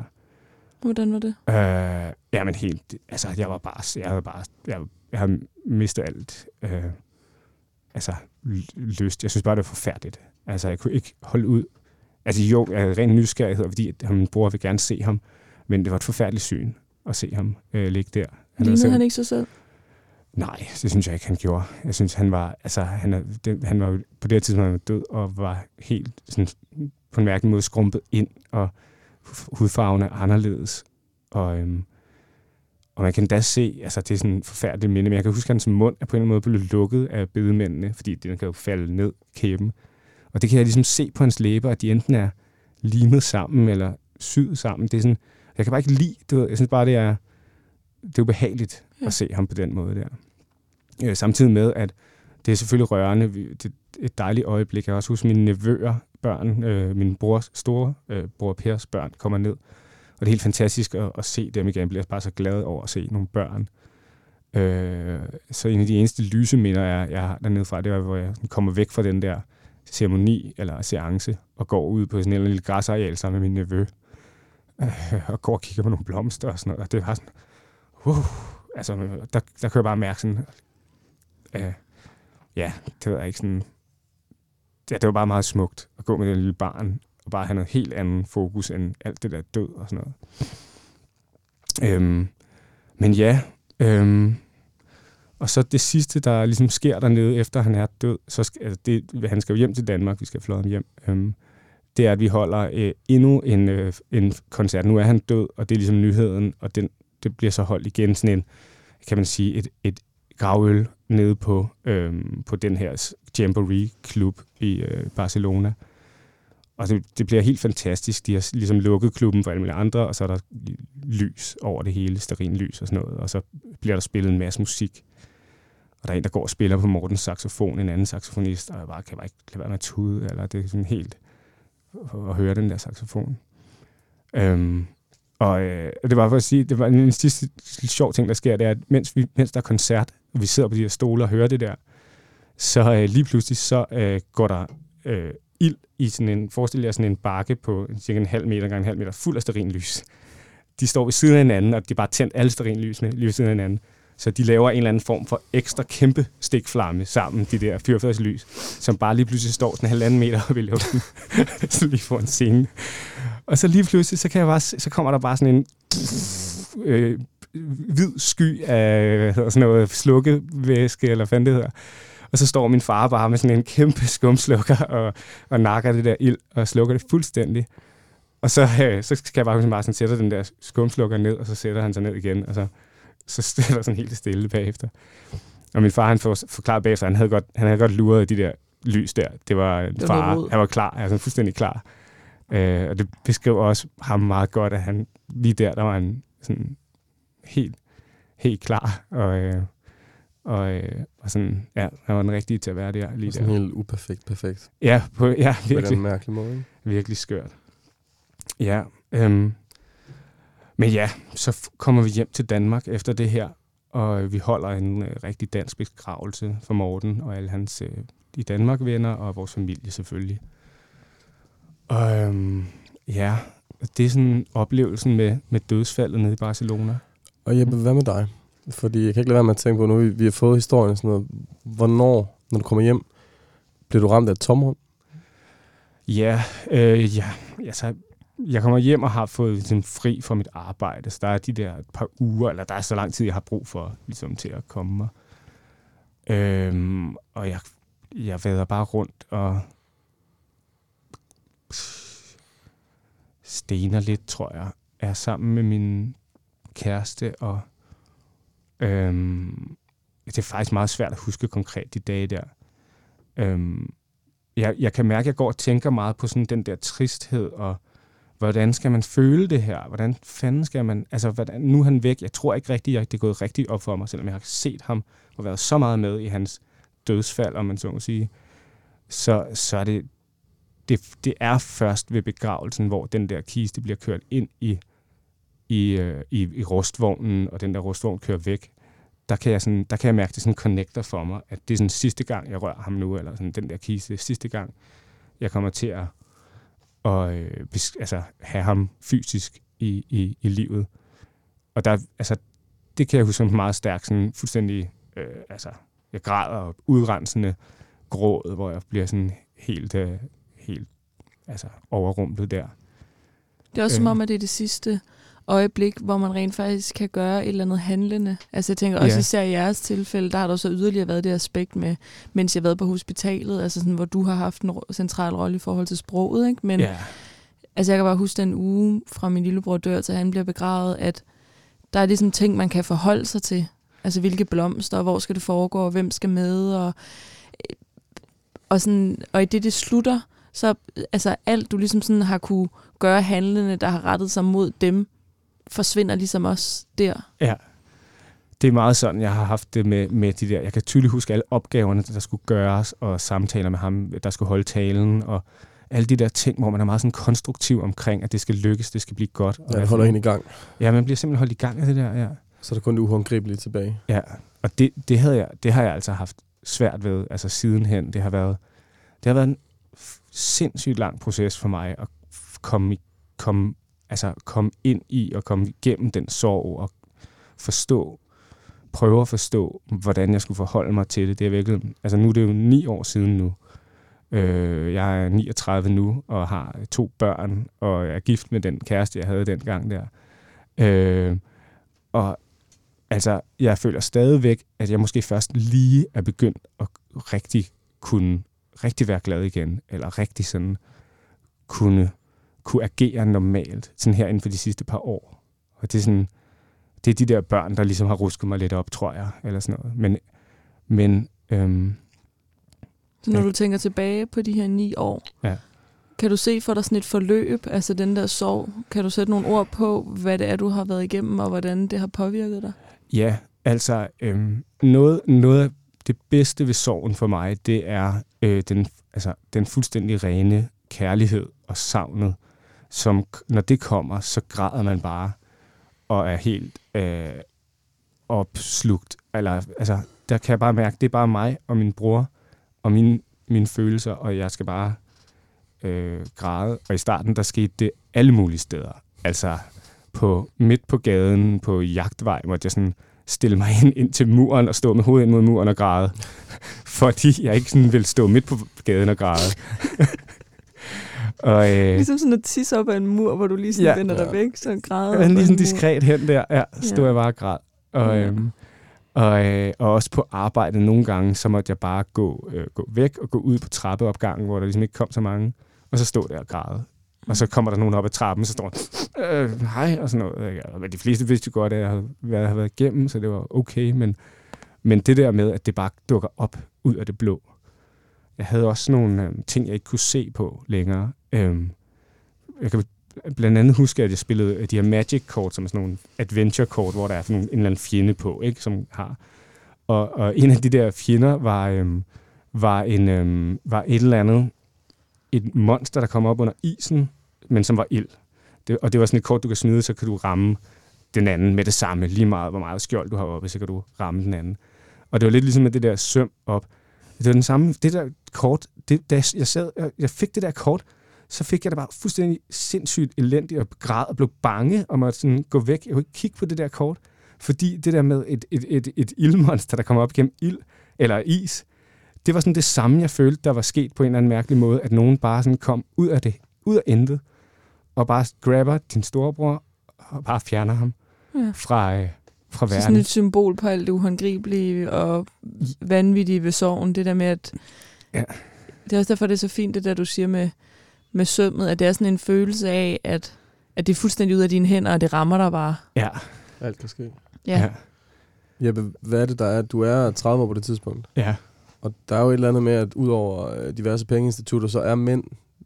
Hvordan var det? Øh, ja, men helt... Altså, jeg var bare... Jeg havde bare... Jeg, jeg havde mistet alt... Øh, altså, lyst. Jeg synes bare, det var forfærdeligt. Altså, jeg kunne ikke holde ud. Altså, jo, jeg havde ren nysgerrighed, fordi at min bror vil gerne se ham. Men det var et forfærdeligt syn at se ham øh, ligge der. Han Lignede han ikke sig selv? Nej, det synes jeg ikke, han gjorde. Jeg synes, han var, altså, han, er, det, han var på det tidspunkt var død og var helt sådan, på en mærkelig måde skrumpet ind, og hudfarven er anderledes. Og, øhm, og man kan da se, altså det er sådan en forfærdelig minde, men jeg kan huske, at hans mund er på en eller anden måde blevet lukket af bedemændene, fordi den kan jo falde ned kæben. Og det kan jeg ligesom se på hans læber, at de enten er limet sammen eller syet sammen. Det er sådan, jeg kan bare ikke lide, det, jeg synes bare, det er, det er ubehageligt ja. at se ham på den måde der. Øh, samtidig med, at det er selvfølgelig rørende. Det er et dejligt øjeblik. Jeg kan også huske mine nevøer, børn, øh, min brors store øh, bror Pers børn, kommer ned. Og det er helt fantastisk at, at se dem igen. Jeg bliver bare så glad over at se nogle børn. Øh, så en af de eneste lyse minder, jeg, jeg har dernede fra, det var, hvor jeg kommer væk fra den der ceremoni eller seance og går ud på sådan en lille græsareal sammen med min nevø. Øh, og går og kigger på nogle blomster og sådan noget. Og det var sådan, uh, altså, der, der kan jeg bare mærke sådan, øh, ja, det var ikke sådan, ja, det var bare meget smukt at gå med det lille barn, og bare have noget helt andet fokus end alt det der død og sådan noget. Øhm, men ja, øhm, og så det sidste, der ligesom sker dernede, efter han er død, så skal, altså det, han skal jo hjem til Danmark, vi skal flå ham hjem, øhm, det er, at vi holder øh, endnu en, øh, en koncert. Nu er han død, og det er ligesom nyheden, og den, det bliver så holdt igen sådan en, kan man sige, et, et gravøl nede på, øhm, på den her Jamboree-klub i øh, Barcelona. Og det, det bliver helt fantastisk. De har ligesom lukket klubben for alle mulige andre, og så er der lys over det hele, lys og sådan noget. Og så bliver der spillet en masse musik. Og der er en, der går og spiller på Mortens saxofon, en anden saxofonist, og jeg bare, kan bare ikke lade være med at tude, eller det er sådan helt at høre den der saxofon. Øhm, og øh, det var for at sige, det var en sidste sjov ting, der sker, det er, at mens, vi, mens der er koncert, og vi sidder på de her stole og hører det der, så øh, lige pludselig så øh, går der øh, ild i sådan en, forestil jer sådan en bakke på cirka en halv meter gange en halv meter, fuld af sterinlys. De står ved siden af hinanden, og de bare tændt alle sterinlysene lige ved siden af hinanden. Så de laver en eller anden form for ekstra kæmpe stikflamme sammen, de der fyrfærdslys, som bare lige pludselig står sådan en halvanden meter op i luften, (laughs) så lige får en scene. Og så lige pludselig, så, kan jeg bare, så kommer der bare sådan en øh, hvid sky af hvad hedder sådan noget slukkevæske, eller hvad det hedder. Og så står min far bare med sådan en kæmpe skumslukker og, og nakker det der ild og slukker det fuldstændig. Og så, øh, så skal jeg bare, bare sådan sætte den der skumslukker ned, og så sætter han sig ned igen, og så, så (laughs) stiller sådan helt stille bagefter. Og min far, han forklarede bagefter, han havde godt, han havde godt luret de der lys der. Det var en far, han var klar, altså fuldstændig klar. Øh, og det beskriver også ham meget godt, at han lige der, der var en sådan helt, helt klar, og, øh, og, øh, og sådan, ja, han var den rigtige til at være der lige sådan der. helt uperfekt perfekt. Ja, på, ja virkelig. På den mærkelige måde. Virkelig skørt. Ja, øhm, men ja, så kommer vi hjem til Danmark efter det her, og vi holder en øh, rigtig dansk begravelse for Morten og alle hans øh, i Danmark venner og vores familie selvfølgelig. Og øhm, ja, det er sådan oplevelsen med, med dødsfaldet nede i Barcelona. Og Jeppe, hvad med dig? Fordi jeg kan ikke lade være med at tænke på, nu vi, vi har fået historien sådan noget. Hvornår, når du kommer hjem, bliver du ramt af et tomrum? Ja, øh, ja, altså, jeg kommer hjem og har fået sådan, fri fra mit arbejde. Så der er de der et par uger, eller der er så lang tid, jeg har brug for ligesom, til at komme mig. Øhm, og jeg, jeg vader bare rundt og stener lidt, tror jeg. Er sammen med min kæreste, og øhm, det er faktisk meget svært at huske konkret de dage der. Øhm, jeg, jeg kan mærke, at jeg går og tænker meget på sådan den der tristhed, og hvordan skal man føle det her? Hvordan fanden skal man... Altså, hvordan, nu er han væk. Jeg tror ikke rigtigt, at det er gået rigtigt op for mig, selvom jeg har set ham og været så meget med i hans dødsfald, om man så må sige. Så, så er det, det, det er først ved begravelsen, hvor den der kiste bliver kørt ind i, i, øh, i, i rustvognen, og den der rustvogn kører væk. der kan jeg, sådan, der kan jeg mærke, at det sådan connecter for mig, at det er sådan sidste gang, jeg rører ham nu, eller sådan den der kiste, sidste gang, jeg kommer til at og, øh, altså, have ham fysisk i, i, i livet. Og der, altså, det kan jeg huske som meget stærkt, sådan fuldstændig, øh, altså, jeg græder og udrensende gråd, hvor jeg bliver sådan helt, øh, helt altså, overrumplet der. Det er også øh. som om, at det er det sidste øjeblik, hvor man rent faktisk kan gøre et eller andet handlende. Altså jeg tænker også ja. især i jeres tilfælde, der har der så yderligere været det aspekt med, mens jeg har været på hospitalet, altså sådan, hvor du har haft en central rolle i forhold til sproget, ikke? Men ja. altså jeg kan bare huske den uge fra min lillebror dør, til han bliver begravet, at der er ligesom ting, man kan forholde sig til. Altså hvilke blomster, og hvor skal det foregå, og hvem skal med, og, og, sådan, og i det, det slutter, så altså alt, du ligesom sådan har kunne gøre handlende, der har rettet sig mod dem, forsvinder ligesom også der. Ja, det er meget sådan, jeg har haft det med, med de der. Jeg kan tydeligt huske alle opgaverne, der skulle gøres, og samtaler med ham, der skulle holde talen, og alle de der ting, hvor man er meget sådan konstruktiv omkring, at det skal lykkes, det skal blive godt. Ja, det holder hende i gang. Ja, man bliver simpelthen holdt i gang af det der, ja. Så er der kun det uhåndgribelige tilbage. Ja, og det, det, havde jeg, det har jeg altså haft svært ved, altså sidenhen. Det har været, det har været en sindssygt lang proces for mig at komme, komme altså komme ind i og komme igennem den sorg og forstå, prøve at forstå, hvordan jeg skulle forholde mig til det. Det er virkelig, altså nu er det jo ni år siden nu. Øh, jeg er 39 nu og har to børn, og er gift med den kæreste, jeg havde dengang der. Øh, og altså, jeg føler stadigvæk, at jeg måske først lige er begyndt at rigtig kunne rigtig være glad igen, eller rigtig sådan kunne kunne agere normalt, sådan her inden for de sidste par år. Og det er sådan, det er de der børn, der ligesom har rusket mig lidt op, tror jeg, eller sådan noget. Men, men øhm, når ja. du tænker tilbage på de her ni år, ja. kan du se for dig sådan et forløb, altså den der sorg, kan du sætte nogle ord på, hvad det er, du har været igennem, og hvordan det har påvirket dig? Ja, altså øhm, noget, noget af det bedste ved sorgen for mig, det er øh, den, altså, den fuldstændig rene kærlighed og savnet, som når det kommer, så græder man bare og er helt øh, opslugt. Eller, altså, der kan jeg bare mærke, det er bare mig og min bror og mine, mine følelser, og jeg skal bare øh, græde. Og i starten, der skete det alle mulige steder. Altså på midt på gaden, på jagtvej, måtte jeg sådan stille mig ind, ind til muren og stå med hovedet ind mod muren og græde. Fordi jeg ikke sådan ville stå midt på gaden og græde. Og, øh, ligesom sådan at tisse op ad en mur, hvor du lige sådan ja, vender dig væk, så græder Ja, lige sådan diskret hen der, ja, stod ja. jeg bare og græd. Og, ja. øhm, og, øh, og også på arbejde nogle gange, så måtte jeg bare gå, øh, gå væk og gå ud på trappeopgangen, hvor der ligesom ikke kom så mange. Og så stod der og græde. Og så kommer der nogen op ad trappen, så står øh, hej, og sådan noget. Ja, men de fleste vidste jo godt, at jeg havde været, havde været igennem, så det var okay. Men, men det der med, at det bare dukker op ud af det blå. Jeg havde også nogle øh, ting, jeg ikke kunne se på længere. Øhm, jeg kan blandt andet huske, at jeg spillede øh, de her Magic-kort, som er sådan nogle adventure-kort, hvor der er sådan en eller anden fjende på, ikke, som har. Og, og en af de der fjender var, øhm, var, en, øhm, var et eller andet, et monster, der kom op under isen, men som var ild. Det, og det var sådan et kort, du kan smide, så kan du ramme den anden med det samme. Lige meget, hvor meget skjold du har oppe, så kan du ramme den anden. Og det var lidt ligesom med det der søm op. Det var den samme, det der kort, det, da jeg, sad, jeg, jeg fik det der kort, så fik jeg det bare fuldstændig sindssygt elendigt og græd og blev bange og måtte sådan gå væk. Jeg kunne ikke kigge på det der kort, fordi det der med et, et, et, et ildmonster, der kommer op gennem ild eller is, det var sådan det samme, jeg følte, der var sket på en eller anden mærkelig måde, at nogen bare sådan kom ud af det, ud af intet, og bare grabber din storebror og bare fjerner ham ja. fra, øh, fra verden. Så sådan et symbol på alt det uhåndgribelige og vanvittige ved sorgen, det der med, at ja. det er også derfor, det er så fint, det der, du siger med, med sømmet, at det er sådan en følelse af, at, at det er fuldstændig ud af dine hænder, og det rammer dig bare. Ja. Alt kan ske. Ja. ja. Jeppe, hvad er det, der er? Du er 30 år på det tidspunkt. Ja. Og der er jo et eller andet med, at udover øh, diverse pengeinstitutter, så er mænd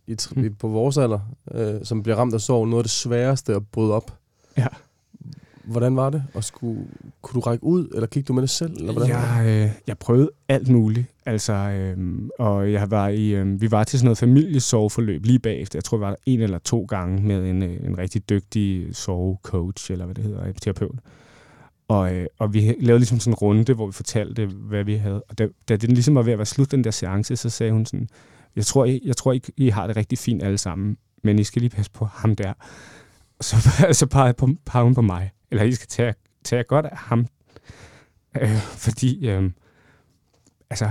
i, mm. på vores alder, øh, som bliver ramt af sorg, noget af det sværeste at bryde op. Ja. Hvordan var det? Og skulle, kunne du række ud, eller kiggede du med det selv? Eller hvordan jeg, øh, jeg prøvede alt muligt. Altså, øh, og jeg var i, øh, vi var til sådan noget familiesoveforløb lige bagefter. Jeg tror, vi var der en eller to gange med en, øh, en rigtig dygtig sovecoach, eller hvad det hedder, øh, terapeut. Og, øh, og vi lavede ligesom sådan en runde, hvor vi fortalte, hvad vi havde. Og da, da det ligesom var ved at være slut, den der seance, så sagde hun sådan, jeg tror, I, jeg tror, I, I har det rigtig fint alle sammen, men I skal lige passe på ham der. Så, (laughs) så pegede, på, peger hun på mig. Eller I skal tage, tage godt af ham. Øh, fordi, øh, altså,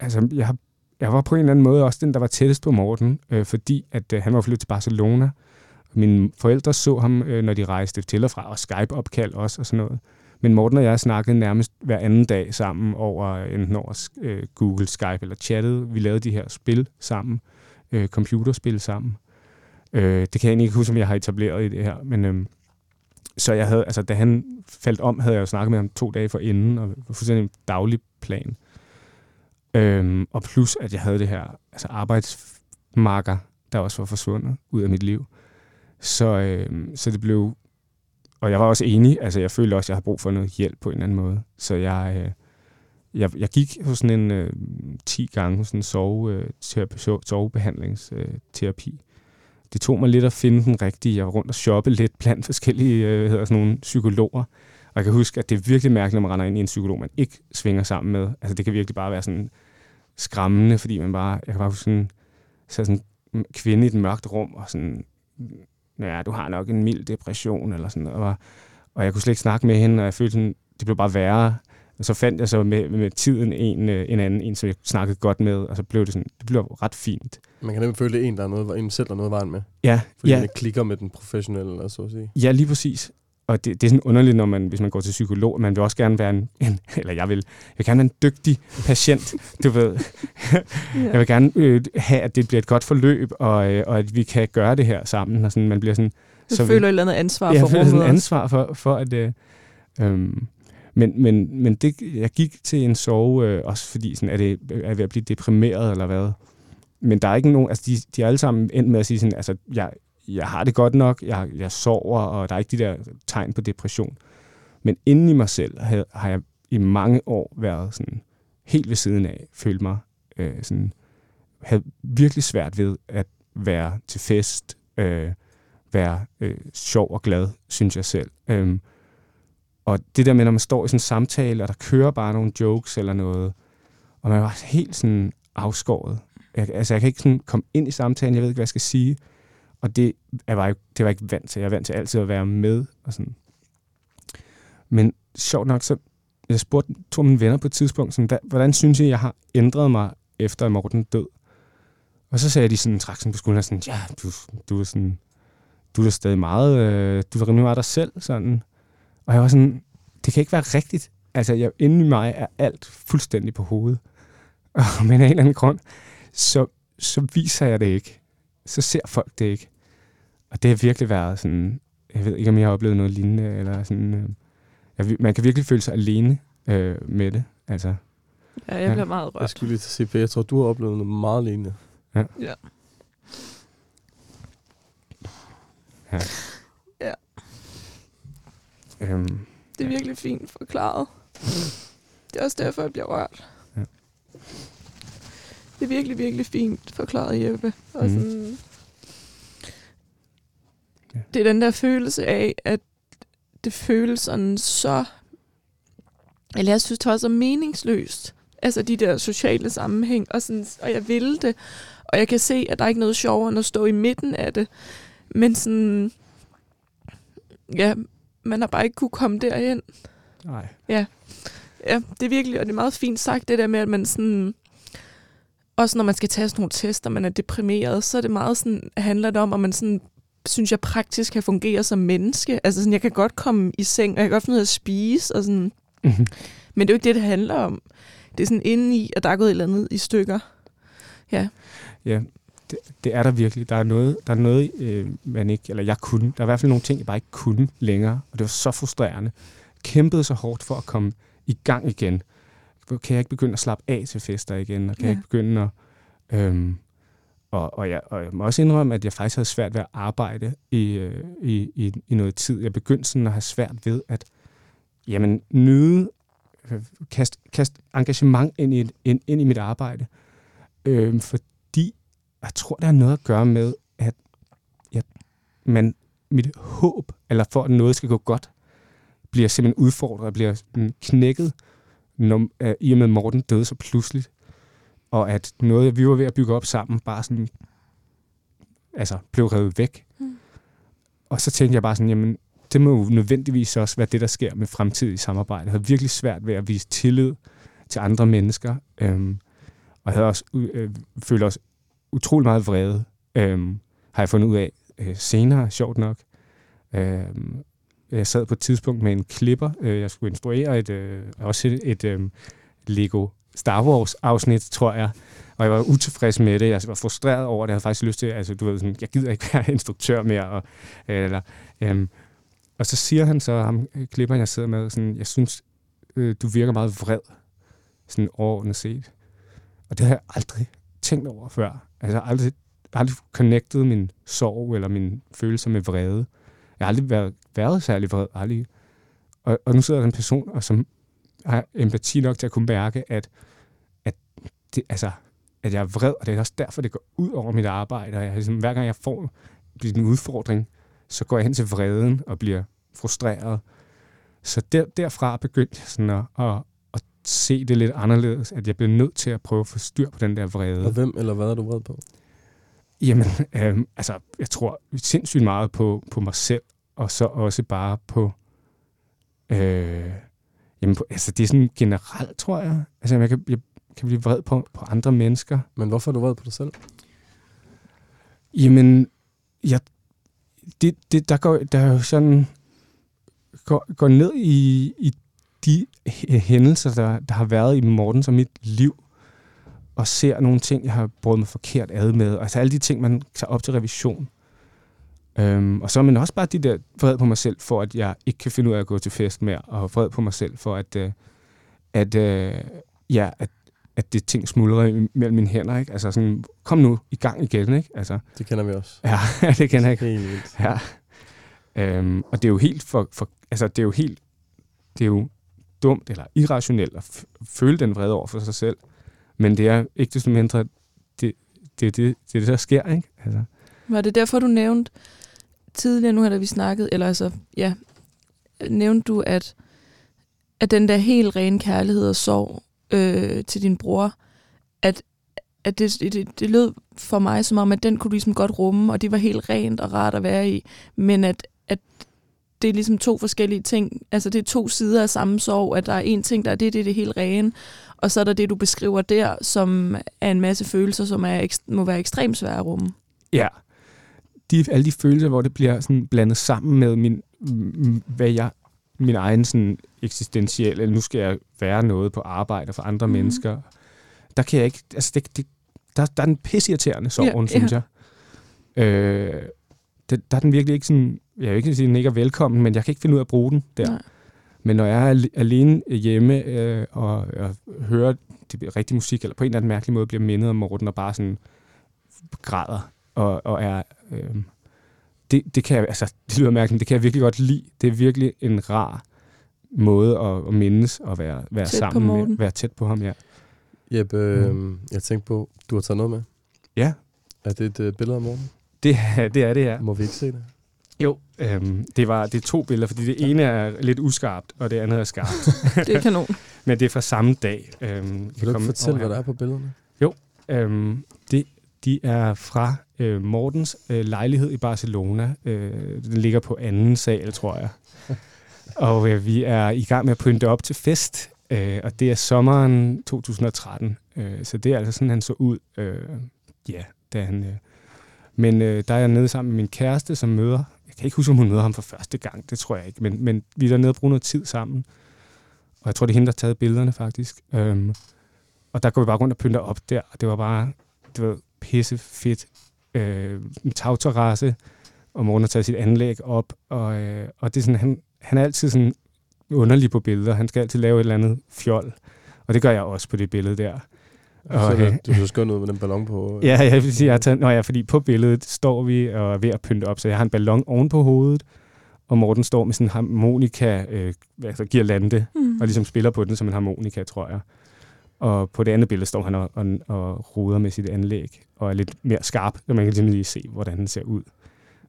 altså jeg, har, jeg var på en eller anden måde også den, der var tættest på Morten, øh, fordi at øh, han var flyttet til Barcelona, mine forældre så ham, øh, når de rejste til og fra, og Skype-opkald også og sådan noget. Men Morten og jeg snakkede nærmest hver anden dag sammen over øh, enten over øh, Google, Skype eller chattede. Vi lavede de her spil sammen, øh, computerspil sammen. Øh, det kan jeg egentlig ikke huske, om jeg har etableret i det her, men øh, så jeg havde, altså da han faldt om, havde jeg jo snakket med ham to dage for inden, og fuldstændig en daglig plan. Øhm, og plus, at jeg havde det her altså arbejdsmarker, der også var forsvundet ud af mit liv. Så, øhm, så det blev... Og jeg var også enig, altså jeg følte også, at jeg havde brug for noget hjælp på en eller anden måde. Så jeg, øh, jeg, jeg gik hos sådan en øh, 10 gange hos en sove, øh, terapi, sovebehandlingsterapi. Øh, det tog mig lidt at finde den rigtige. Jeg var rundt og shoppe lidt blandt forskellige øh, hedder sådan nogle psykologer. Og jeg kan huske, at det er virkelig mærkeligt, når man render ind i en psykolog, man ikke svinger sammen med. Altså det kan virkelig bare være sådan skræmmende, fordi man bare, jeg kan bare huske sådan, så sådan en kvinde i et mørkt rum, og sådan ja, du har nok en mild depression, eller sådan noget. Og, og jeg kunne slet ikke snakke med hende, og jeg følte sådan, det blev bare værre. Og så fandt jeg så med, med tiden en, øh, en anden, en som jeg snakkede godt med, og så blev det sådan, det blev ret fint. Man kan nemlig føle, det er en, der er noget, en selv der er noget vejen med. Ja. Fordi ja. man klikker med den professionelle, eller så at sige. Ja, lige præcis. Og det, det er sådan underligt, når man, hvis man går til psykolog, man vil også gerne være en, en (laughs) eller jeg vil, jeg vil gerne være en dygtig patient, du ved. (laughs) jeg vil gerne øh, have, at det bliver et godt forløb, og, øh, og at vi kan gøre det her sammen, og sådan, man bliver sådan... Du så føler vi, et eller andet ansvar ja, for rummet. Ja, ansvar for, for at... Øh, øh, men, men, men det, jeg gik til en sove, øh, også fordi sådan, er, det, er jeg ved at blive deprimeret, eller hvad? Men der er ikke nogen... Altså, de, de er alle sammen endt med at sige sådan, altså, jeg, jeg har det godt nok, jeg, jeg sover, og der er ikke de der tegn på depression. Men inden i mig selv har, har jeg i mange år været sådan helt ved siden af, følt mig øh, sådan, havde virkelig svært ved at være til fest, øh, være øh, sjov og glad, synes jeg selv. Øh, og det der med, når man står i sådan en samtale, og der kører bare nogle jokes eller noget, og man var helt sådan afskåret. Jeg, altså, jeg kan ikke sådan komme ind i samtalen, jeg ved ikke, hvad jeg skal sige. Og det, jeg var, ikke, det var ikke vant til. Jeg er vant til altid at være med. Og sådan. Men sjovt nok, så jeg spurgte to af mine venner på et tidspunkt, sådan, hvordan synes I, jeg har ændret mig efter Morten død? Og så sagde de sådan, trak sådan på skulderen, sådan, ja, du, du er sådan, du er stadig meget, øh, du er rimelig meget dig selv, sådan. Og jeg var sådan, det kan ikke være rigtigt. Altså, jeg, inden i mig er alt fuldstændig på hovedet. (laughs) Og med en eller anden grund, så, så viser jeg det ikke. Så ser folk det ikke. Og det har virkelig været sådan, jeg ved ikke, om jeg har oplevet noget lignende, eller sådan, øh, jeg, man kan virkelig føle sig alene øh, med det. Altså, ja, jeg bliver meget rørt. Jeg skulle lige til at sige, for jeg tror, du har oplevet noget meget lignende. Ja. Ja. Ja. ja. Øhm, det er virkelig fint forklaret. Det er også derfor, jeg bliver rørt. Ja. Det er virkelig, virkelig fint forklaret, Jeppe. Og Mhm. sådan, ja. Det er den der følelse af, at det føles sådan så... Eller jeg synes det også er meningsløst. Altså de der sociale sammenhæng. Og, sådan, og jeg vil det. Og jeg kan se, at der er ikke noget sjovere end at stå i midten af det. Men sådan... Ja, man har bare ikke kunne komme derhen. Nej. Ja. Ja, det er virkelig, og det er meget fint sagt, det der med, at man sådan, også når man skal tage sådan nogle tester, man er deprimeret, så er det meget sådan, handler det om, at man sådan, synes jeg praktisk kan fungere som menneske. Altså sådan, jeg kan godt komme i seng, og jeg kan godt finde ud af at spise, og sådan. Mhm. Men det er jo ikke det, det handler om. Det er sådan inde i, at der er gået et eller andet i stykker. Ja. Ja, det, det er der virkelig. Der er noget, der er noget øh, man ikke, eller jeg kunne. Der er i hvert fald nogle ting, jeg bare ikke kunne længere, og det var så frustrerende. Kæmpede så hårdt for at komme i gang igen. Kan jeg ikke begynde at slappe af til fester igen, og kan ja. jeg ikke begynde at... Øhm, og, og, jeg, og jeg må også indrømme, at jeg faktisk havde svært ved at arbejde i, øh, i, i, i noget tid. Jeg begyndte sådan at have svært ved at jamen, nyde, øh, kaste kast engagement ind i, ind, ind i mit arbejde. Øh, fordi jeg tror, det har noget at gøre med, at jeg, man, mit håb, eller for at noget skal gå godt, bliver simpelthen udfordret og bliver knækket, når, øh, i og med Morten døde så pludseligt. Og at noget, vi var ved at bygge op sammen, bare sådan, altså, blev revet væk. Mm. Og så tænkte jeg bare sådan, jamen, det må jo nødvendigvis også være det, der sker med fremtidige samarbejde. Jeg havde virkelig svært ved at vise tillid til andre mennesker. Øhm, og jeg havde også øh, følt også utrolig meget vrede, øhm, har jeg fundet ud af øh, senere, sjovt nok. Øhm, jeg sad på et tidspunkt med en klipper. Øh, jeg skulle instruere et, øh, også et, et øh, Lego Star Wars afsnit, tror jeg. Og jeg var utilfreds med det. Jeg var frustreret over det. Jeg havde faktisk lyst til, altså du ved, sådan, jeg gider ikke (laughs) være instruktør mere. Og, øh, eller, øhm, og så siger han så, ham øh, klipper, jeg sidder med, sådan, jeg synes, øh, du virker meget vred, sådan overordnet set. Og det har jeg aldrig tænkt over før. Altså, jeg har aldrig, aldrig connectet min sorg eller min følelse med vrede. Jeg har aldrig været, været særlig vred. Aldrig. Og, og nu sidder der en person, og som har empati nok til at kunne mærke, at, at, det, altså, at jeg er vred, og det er også derfor, det går ud over mit arbejde. Og jeg, ligesom, hver gang jeg får en udfordring, så går jeg hen til vreden og bliver frustreret. Så der, derfra begyndte jeg sådan at, at se det lidt anderledes, at jeg blev nødt til at prøve at få styr på den der vrede. Og hvem eller hvad er du vred på? Jamen, øhm, altså, jeg tror sindssygt meget på, på mig selv, og så også bare på... Øh, jamen, på, altså, det er sådan generelt, tror jeg. Altså, jeg kan, jeg kan blive vred på, på andre mennesker. Men hvorfor er du vred på dig selv? Jamen, jeg, det, det, der, går, der er jo sådan... Går, går ned i, i de hændelser, der, der har været i Mortens og mit liv, og ser nogle ting, jeg har brugt mig forkert ad med. Altså alle de ting, man tager op til revision. Øhm, og så er man også bare de der vred på mig selv, for at jeg ikke kan finde ud af at gå til fest mere, og vred på mig selv for, at, øh, at, øh, ja, at, at det ting smuldrer mellem mine hænder. Ikke? Altså sådan, kom nu i gang igen. Ikke? Altså, det kender vi også. (laughs) Ja, det kender jeg ikke. Helt vildt. Ja. Øhm, og det er jo helt for, for, altså det er jo helt, det er jo dumt eller irrationelt at føle den vrede over for sig selv. Men det er ikke desto mindre, det, det, det, det, det, det der sker, ikke? Altså. Var det derfor, du nævnte tidligere, nu har vi snakket, eller altså, ja, nævnte du, at, at den der helt rene kærlighed og sorg øh, til din bror, at, at det, det, det lød for mig som om, at den kunne du ligesom godt rumme, og det var helt rent og rart at være i, men at, at det er ligesom to forskellige ting. Altså det er to sider af samme sorg, at der er en ting, der er det, det er det helt rene, og så er der det, du beskriver der, som er en masse følelser, som er, må være ekstremt svære at rumme. Ja. De, alle de følelser, hvor det bliver sådan blandet sammen med min, hvad jeg, min egen sådan eksistentielle, nu skal jeg være noget på arbejde for andre mm. mennesker. Der kan jeg ikke, altså det, det, der, der er en pissirriterende sorgen, ja, synes ja. jeg. Øh, det, der er den virkelig ikke sådan, jeg vil ikke sige, at den ikke er velkommen, men jeg kan ikke finde ud af at bruge den der. Nej. Men når jeg er alene hjemme øh, og, og hører det rigtig musik, eller på en eller anden mærkelig måde bliver mindet om Morten, og bare sådan græder, og, og er... Øh, det, det kan jeg, altså, det lyder mærkeligt, det kan jeg virkelig godt lide. Det er virkelig en rar måde at, at mindes og være, være tæt sammen med, være tæt på ham, ja. Jeppe, øh, mm. jeg tænkte på, du har taget noget med. Ja. Er det et uh, billede af Morten? Det, det er det, ja. Må vi ikke se det? Jo, øhm, det, var, det er to billeder, fordi det ene er lidt uskarpt, og det andet er skarpt. (laughs) det er kanon. Men det er fra samme dag. Øhm, Vil du ikke fortælle, hvad der er på billederne? Jo, øhm, det, de er fra øh, Mortens øh, lejlighed i Barcelona. Øh, den ligger på anden sal, tror jeg. (laughs) og øh, vi er i gang med at pynte op til fest, øh, og det er sommeren 2013. Øh, så det er altså sådan, han så ud, øh, ja, da han... Øh, men øh, der er jeg nede sammen med min kæreste, som møder kan ikke huske, om hun møder ham for første gang. Det tror jeg ikke. Men, men vi er dernede og bruger noget tid sammen. Og jeg tror, det er hende, der har taget billederne, faktisk. Øhm, og der går vi bare rundt og pynter op der. Og det var bare det var pisse fedt. Øh, en tagterrasse, og Morten har taget sit anlæg op. Og, øh, og det er sådan, han, han er altid sådan underlig på billeder. Han skal altid lave et eller andet fjol. Og det gør jeg også på det billede der. Og, så du så skøn ud med den ballon på. Ja, jeg vil sige, jeg har taget, nå ja, fordi på billedet står vi og er ved at pynte op, så jeg har en ballon oven på hovedet, og Morten står med sådan en harmonika, øh, altså giver lande, mm. og ligesom spiller på den som en harmonika, tror jeg. Og på det andet billede står han og, og, og ruder med sit anlæg, og er lidt mere skarp, så man kan ligesom lige se, hvordan han ser ud.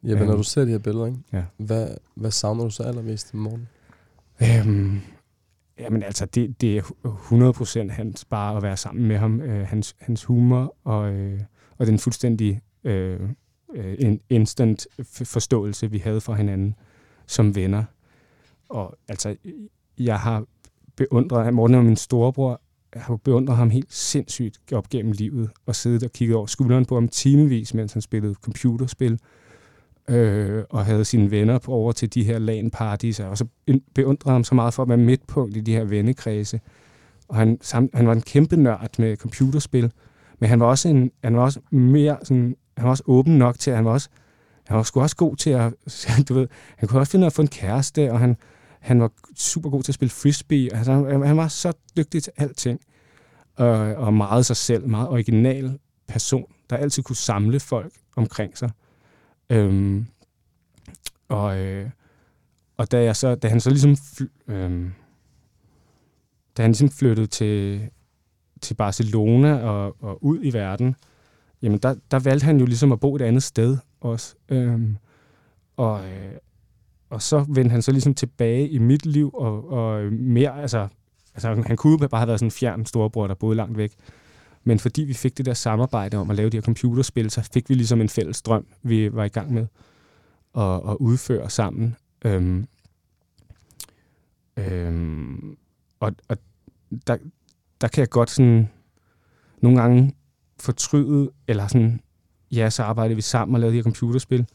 Ja, men når du ser de her billeder, ikke? Ja. Hvad, hvad savner du så allermest i morgen? Øhm, jamen altså, det, det er 100% hans bare at være sammen med ham. Øh, hans, hans humor og, øh, og den fuldstændig øh, øh en instant forståelse, vi havde for hinanden som venner. Og altså, jeg har beundret, Morten er min storebror, jeg har beundret ham helt sindssygt op gennem livet, og siddet og kigget over skulderen på ham timevis, mens han spillede computerspil, øh, øh, og havde sine venner på over til de her LAN-parties, og så beundrede ham så meget for at være midtpunkt i de her vennekredse. Og han, han var en kæmpe nørd med computerspil, men han var også, en, han var også mere sådan, han var også åben nok til, at han var også, han var sgu også god til at, (laughs) du ved, han kunne også finde at få en kæreste, og han, han var super god til at spille frisbee. Altså, han, han var så dygtig til alting. Og, og meget sig selv, meget original person, der altid kunne samle folk omkring sig. Øhm, og, øh, og da, jeg så, da han så ligesom, øhm, da han ligesom flyttede til, til Barcelona og, og ud i verden, jamen der, der valgte han jo ligesom at bo et andet sted også. Øhm, og, øh, og så vendte han så ligesom tilbage i mit liv, og, og mere, altså, altså han kunne bare have været sådan en fjern storebror, der boede langt væk. Men fordi vi fik det der samarbejde om at lave de her computerspil, så fik vi ligesom en fælles drøm, vi var i gang med at, at udføre sammen. Øhm, øhm, og og der, der kan jeg godt sådan nogle gange fortryde, eller sådan, ja, så arbejdede vi sammen og lavede de her computerspil,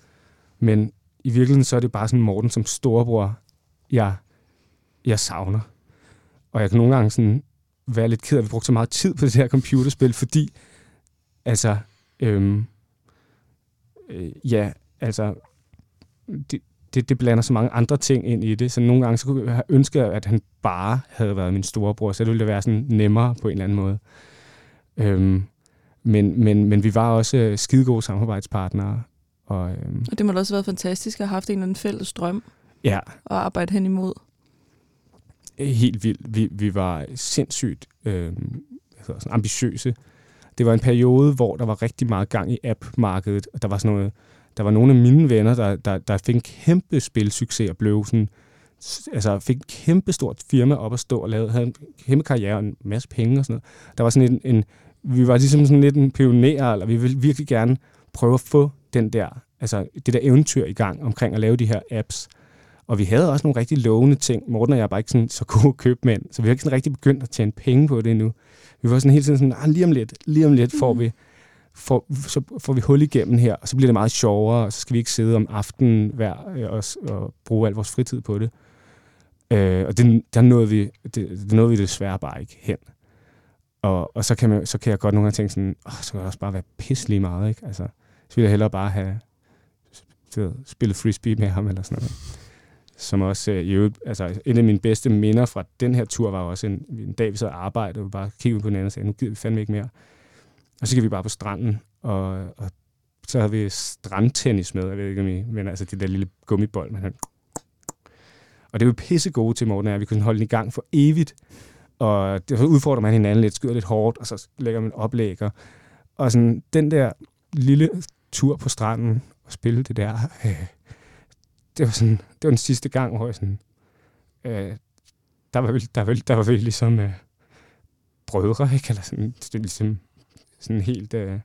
men i virkeligheden så er det bare sådan Morten som storebror, jeg, jeg savner. Og jeg kan nogle gange sådan være lidt ked af, at vi brugte så meget tid på det her computerspil, fordi, altså, øhm, øh, ja, altså, det, det, det blander så mange andre ting ind i det, så nogle gange så kunne jeg have ønsket, at han bare havde været min storebror, så det ville det være sådan nemmere på en eller anden måde. Øhm, men, men, men vi var også øh, skide gode samarbejdspartnere. Og, øhm, og det må da også have været fantastisk at have haft en eller anden fælles drøm ja. og arbejde hen imod. Øh, helt vildt. Vi, vi var sindssygt øh, sådan, ambitiøse. Det var en periode, hvor der var rigtig meget gang i app-markedet, og der var sådan noget, der var nogle af mine venner, der, der, der fik en kæmpe spilsucces og blev sådan, altså fik et kæmpe stort firma op at stå og lavede, havde en kæmpe karriere og en masse penge og sådan noget. Der var sådan en, en vi var ligesom sådan lidt en pioner, eller vi ville virkelig gerne prøve at få den der, altså det der eventyr i gang omkring at lave de her apps. Og vi havde også nogle rigtig lovende ting. Morten og jeg er bare ikke sådan så gode købmænd, så vi har ikke sådan rigtig begyndt at tjene penge på det endnu. Vi var sådan hele tiden sådan, ah, lige om lidt, lige om lidt får mm. vi, får, så får vi hul igennem her, og så bliver det meget sjovere, og så skal vi ikke sidde om aftenen hver øh, og, og bruge al vores fritid på det. Øh, og det, der nåede vi, det, det nåede vi desværre bare ikke hen. Og, og så, kan man, så kan jeg godt nogle gange tænke sådan, oh, så kan det også bare være pisselig meget, ikke? Altså, så vil jeg hellere bare have spillet frisbee med ham eller sådan noget. Som også, øh, i øvrigt, altså en af mine bedste minder fra den her tur var også en, en dag, vi sad og arbejdede, og vi bare kiggede på hinanden og sagde, nu gider vi fandme ikke mere. Og så gik vi bare på stranden, og, og så havde vi strandtennis med, jeg ved ikke om I, men altså det der lille gummibold, man havde. Og det var pisse gode til Morten, at vi kunne holde den i gang for evigt. Og det, så udfordrer man hinanden lidt, skyder lidt hårdt, og så lægger man oplæg. Og, og sådan, den der lille tur på stranden og spille det der, øh, det var sådan, det var den sidste gang, hvor jeg sådan, øh, der var der var, der var vi ligesom øh, brødre, ikke? Eller sådan, det er ligesom sådan helt, øh,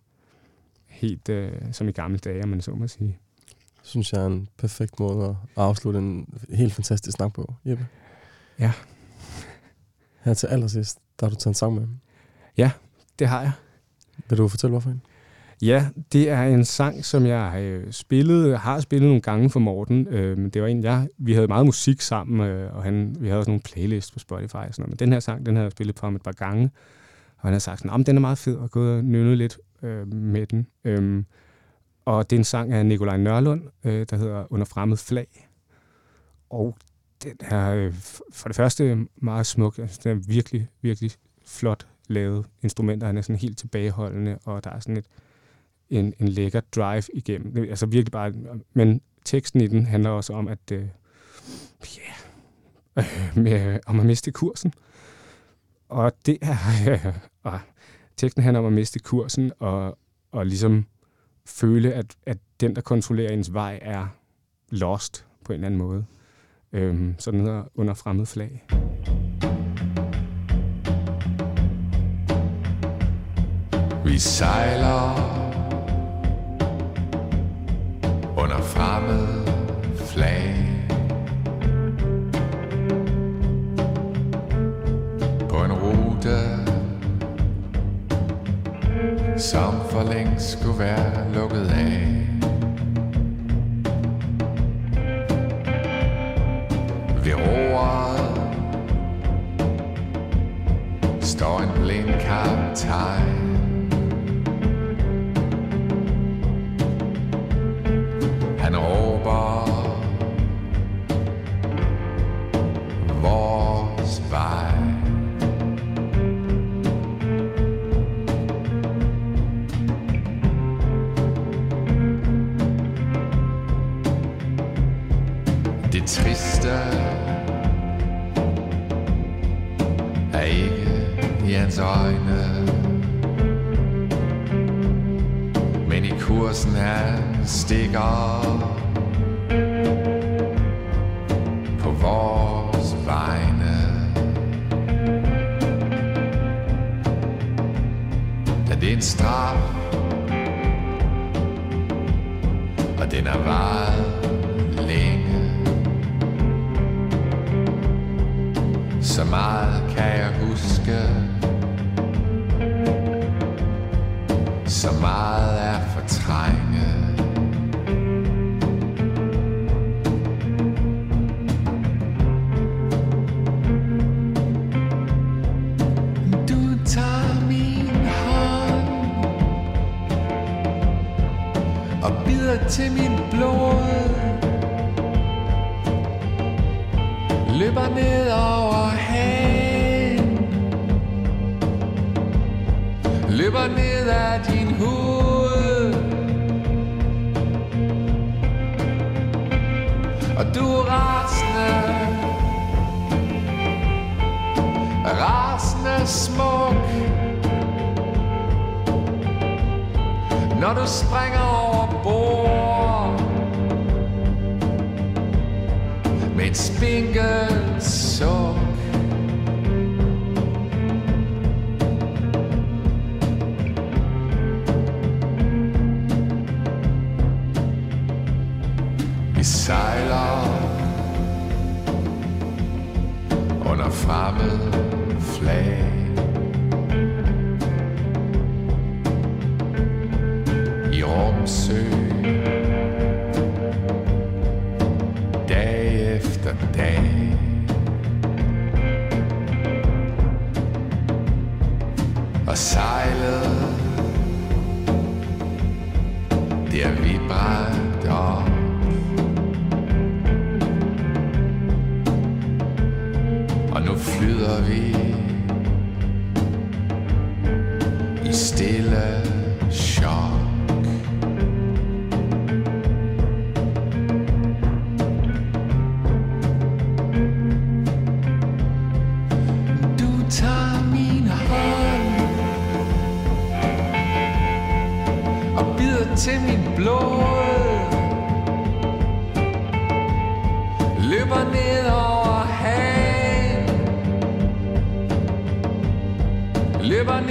helt øh, som i gamle dage, man så må sige. Synes jeg er en perfekt måde at afslutte en helt fantastisk snak på, Jeppe. Ja. Her til allersidst, der har du taget en sang med. Ja, det har jeg. Vil du fortælle, hvorfor en? Ja, det er en sang, som jeg øh, spillede, har spillet nogle gange for Morten. Øh, det var en, jeg, vi havde meget musik sammen, øh, og han, vi havde også nogle playlists på Spotify og sådan noget. Men den her sang, den havde jeg spillet på ham et par gange. Og han har sagt at den er meget fed, og gået og nynnet lidt øh, med den. Øh, og det er en sang af Nikolaj Nørlund, øh, der hedder Under fremmed flag. Og den er øh, for det første meget smuk. Altså, den er virkelig, virkelig flot lavet instrumenter. Han er sådan helt tilbageholdende, og der er sådan et, en, en lækker drive igennem. Altså virkelig bare, men teksten i den handler også om, at øh, yeah, (laughs) øh, med, om at miste kursen. Og det er, øh, (laughs) og teksten handler om at miste kursen, og, og ligesom føle, at, at den, der kontrollerer ens vej, er lost på en eller anden måde. Øhm, så den hedder Under fremmed flag. Vi sejler under fremmed flag. På en rute, som for længst skulle være lukket af. Ved roret står en blind kaptajn. Stikker På vores vegne. Da det er en straf Og den er varet Og til min blod Løber ned over hagen Løber ned ad din hud Og du er rasende. Rasende smuk. Når du springer over Med et spinkelt suk Vi sejler under fremmed flag. Løber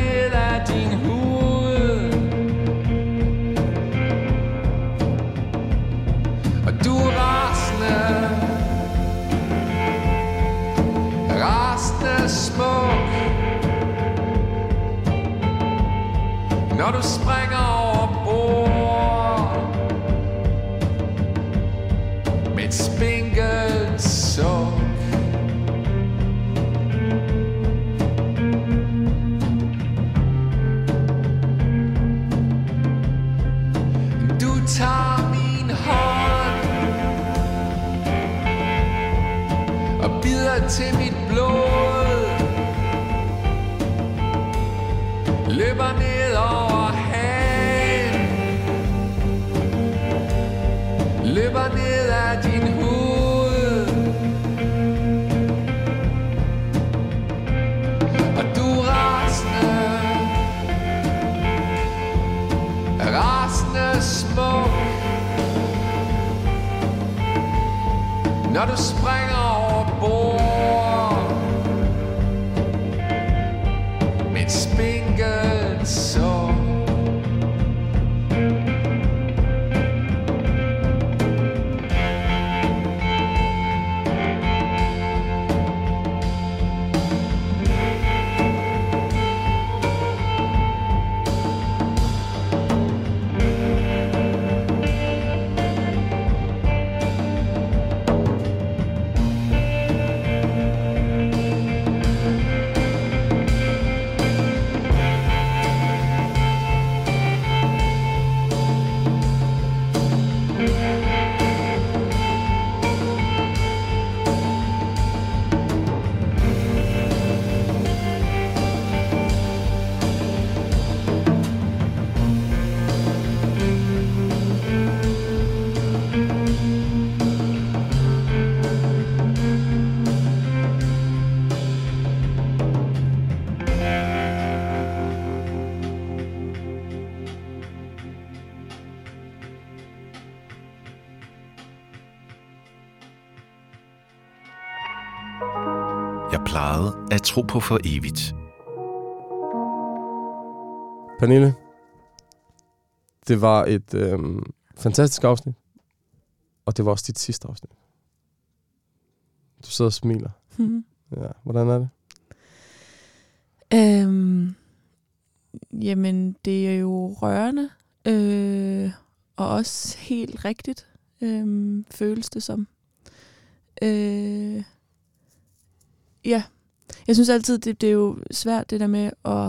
at tro på for evigt. Pernille, det var et øhm, fantastisk afsnit, og det var også dit sidste afsnit. Du sidder og smiler. Mhm. Ja, hvordan er det? Øhm, jamen, det er jo rørende, øh, og også helt rigtigt, øh, føles det som. Øh, ja, jeg synes altid, det, det er jo svært det der med at,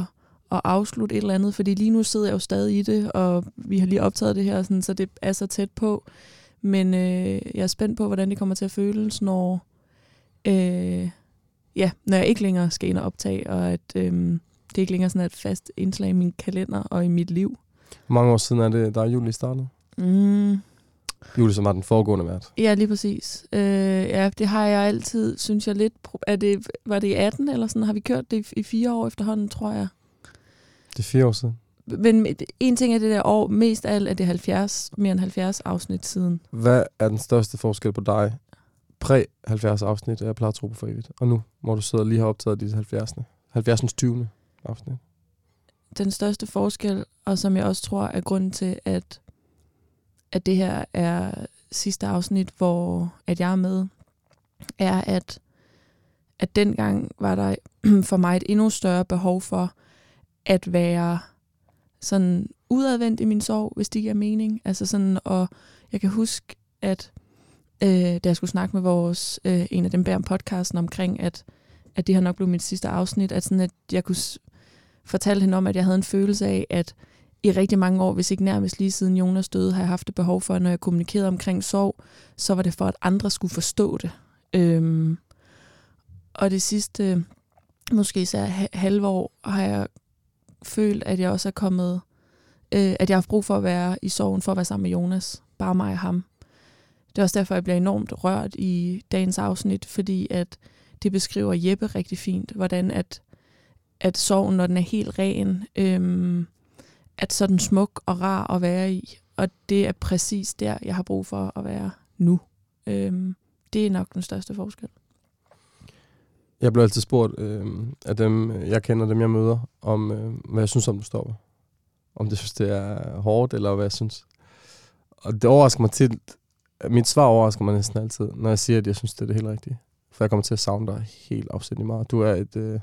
at afslutte et eller andet, fordi lige nu sidder jeg jo stadig i det, og vi har lige optaget det her, sådan, så det er så tæt på. Men øh, jeg er spændt på, hvordan det kommer til at føles, når, øh, ja, når jeg ikke længere skal ind og optage, og at øh, det ikke længere sådan er et fast indslag i min kalender og i mit liv. Hvor mange år siden er det, der er Julie startet? Mm, Julie, som var den foregående vært. ja, lige præcis. Øh, ja, det har jeg altid, synes jeg lidt... Er det, var det i 18 eller sådan? Har vi kørt det i, i fire år efterhånden, tror jeg. Det er fire år siden. Men en ting er det der år, mest af alt er det 70, mere end 70 afsnit siden. Hvad er den største forskel på dig præ-70 afsnit af Jeg plejer at tro på for evigt? Og nu, hvor du sidder og lige har optaget dit 70. 70. 20. afsnit. den største forskel, og som jeg også tror er grunden til, at, at det her er sidste afsnit, hvor at jeg er med, er, at, at dengang var der (clears throat) for mig et endnu større behov for at være sådan udadvendt i min sorg, hvis det giver mening. Altså sådan, og jeg kan huske, at øh, da jeg skulle snakke med vores, øh, en af dem bærer om podcasten omkring, at, at det her nok blev mit sidste afsnit, at, sådan, at jeg kunne fortælle hende om, at jeg havde en følelse af, at i rigtig mange år, hvis ikke nærmest lige siden Jonas døde, har jeg haft et behov for, at når jeg kommunikerede omkring sorg, så var det for, at andre skulle forstå det. Øhm, og det sidste, måske især halve år, har jeg følt, at jeg også er kommet, øh, at jeg har haft brug for at være i sorgen, for at være sammen med Jonas. Bare mig og ham. Det er også derfor, jeg bliver enormt rørt i dagens afsnit, fordi at det beskriver Jeppe rigtig fint, hvordan at at sorgen, når den er helt ren, øhm, at sådan smuk og rar at være i. Og det er præcis der, jeg har brug for at være nu. Øhm, det er nok den største forskel. Jeg bliver altid spurgt øh, af dem, jeg kender, dem jeg møder, om øh, hvad jeg synes om, du stopper. Om det synes, det er hårdt, eller hvad jeg synes. Og det overrasker mig til, mit svar overrasker mig næsten altid, når jeg siger, at jeg synes, det er det helt rigtige. For jeg kommer til at savne dig helt afsætteligt meget. Du er et øh,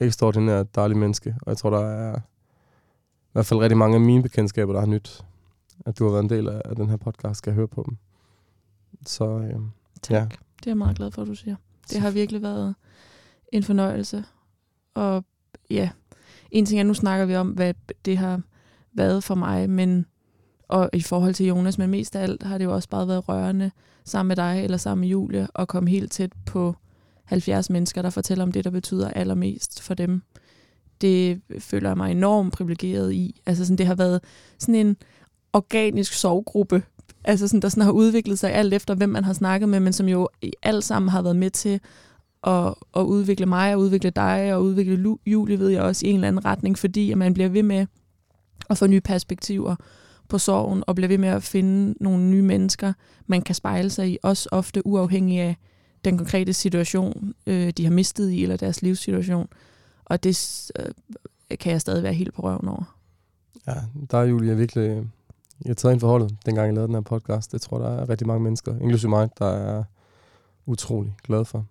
ekstraordinært dejligt menneske, og jeg tror, der er i hvert fald rigtig mange af mine bekendtskaber, der har nyt, at du har været en del af, af den her podcast, skal jeg høre på dem. Så øh, Tak. Ja. Det er jeg meget glad for, at du siger. Det har virkelig været en fornøjelse. Og ja, en ting er, nu snakker vi om, hvad det har været for mig, men og i forhold til Jonas, men mest af alt har det jo også bare været rørende sammen med dig eller sammen med Julie, at komme helt tæt på 70 mennesker, der fortæller om det, der betyder allermest for dem. Det føler jeg mig enormt privilegeret i. Altså sådan, det har været sådan en organisk sovgruppe, altså sådan, der sådan har udviklet sig alt efter, hvem man har snakket med, men som jo alt sammen har været med til at, at udvikle mig, og udvikle dig, og udvikle Julie, ved jeg også, i en eller anden retning, fordi at man bliver ved med at få nye perspektiver på sorgen, og bliver ved med at finde nogle nye mennesker, man kan spejle sig i, også ofte uafhængig af den konkrete situation, øh, de har mistet i, eller deres livssituation. Og det øh, kan jeg stadig være helt på røven over. Ja, der er Julia virkelig... Jeg tager taget ind for holdet, dengang jeg lavede den her podcast. Det tror der er rigtig mange mennesker, inklusive mig, der er utrolig glad for.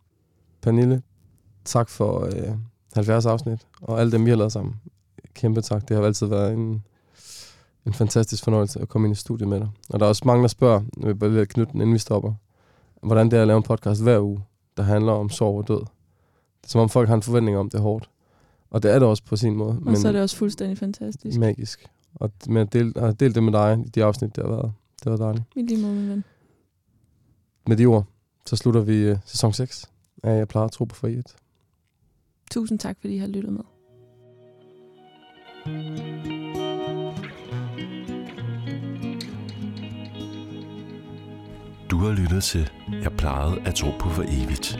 Pernille, tak for øh, 70 afsnit, og alle dem, vi har lavet sammen. Kæmpe tak. Det har altid været en, en fantastisk fornøjelse at komme ind i studiet med dig. Og der er også mange, der spørger, vi bare lidt knytte inden vi stopper, hvordan det er at lave en podcast hver uge, der handler om sorg og død. Det er som om folk har en forventning om, det er hårdt. Og det er det også på sin måde. Og men så er det også fuldstændig fantastisk. Magisk. Og med at dele, at dele det med dig i de afsnit, det har været, det har været dejligt. I lige måde, min ven. Med de ord, så slutter vi uh, sæson 6 af Jeg plejer at tro på for evigt. Tusind tak, fordi I har lyttet med. Du har lyttet til Jeg plejede at tro på for evigt.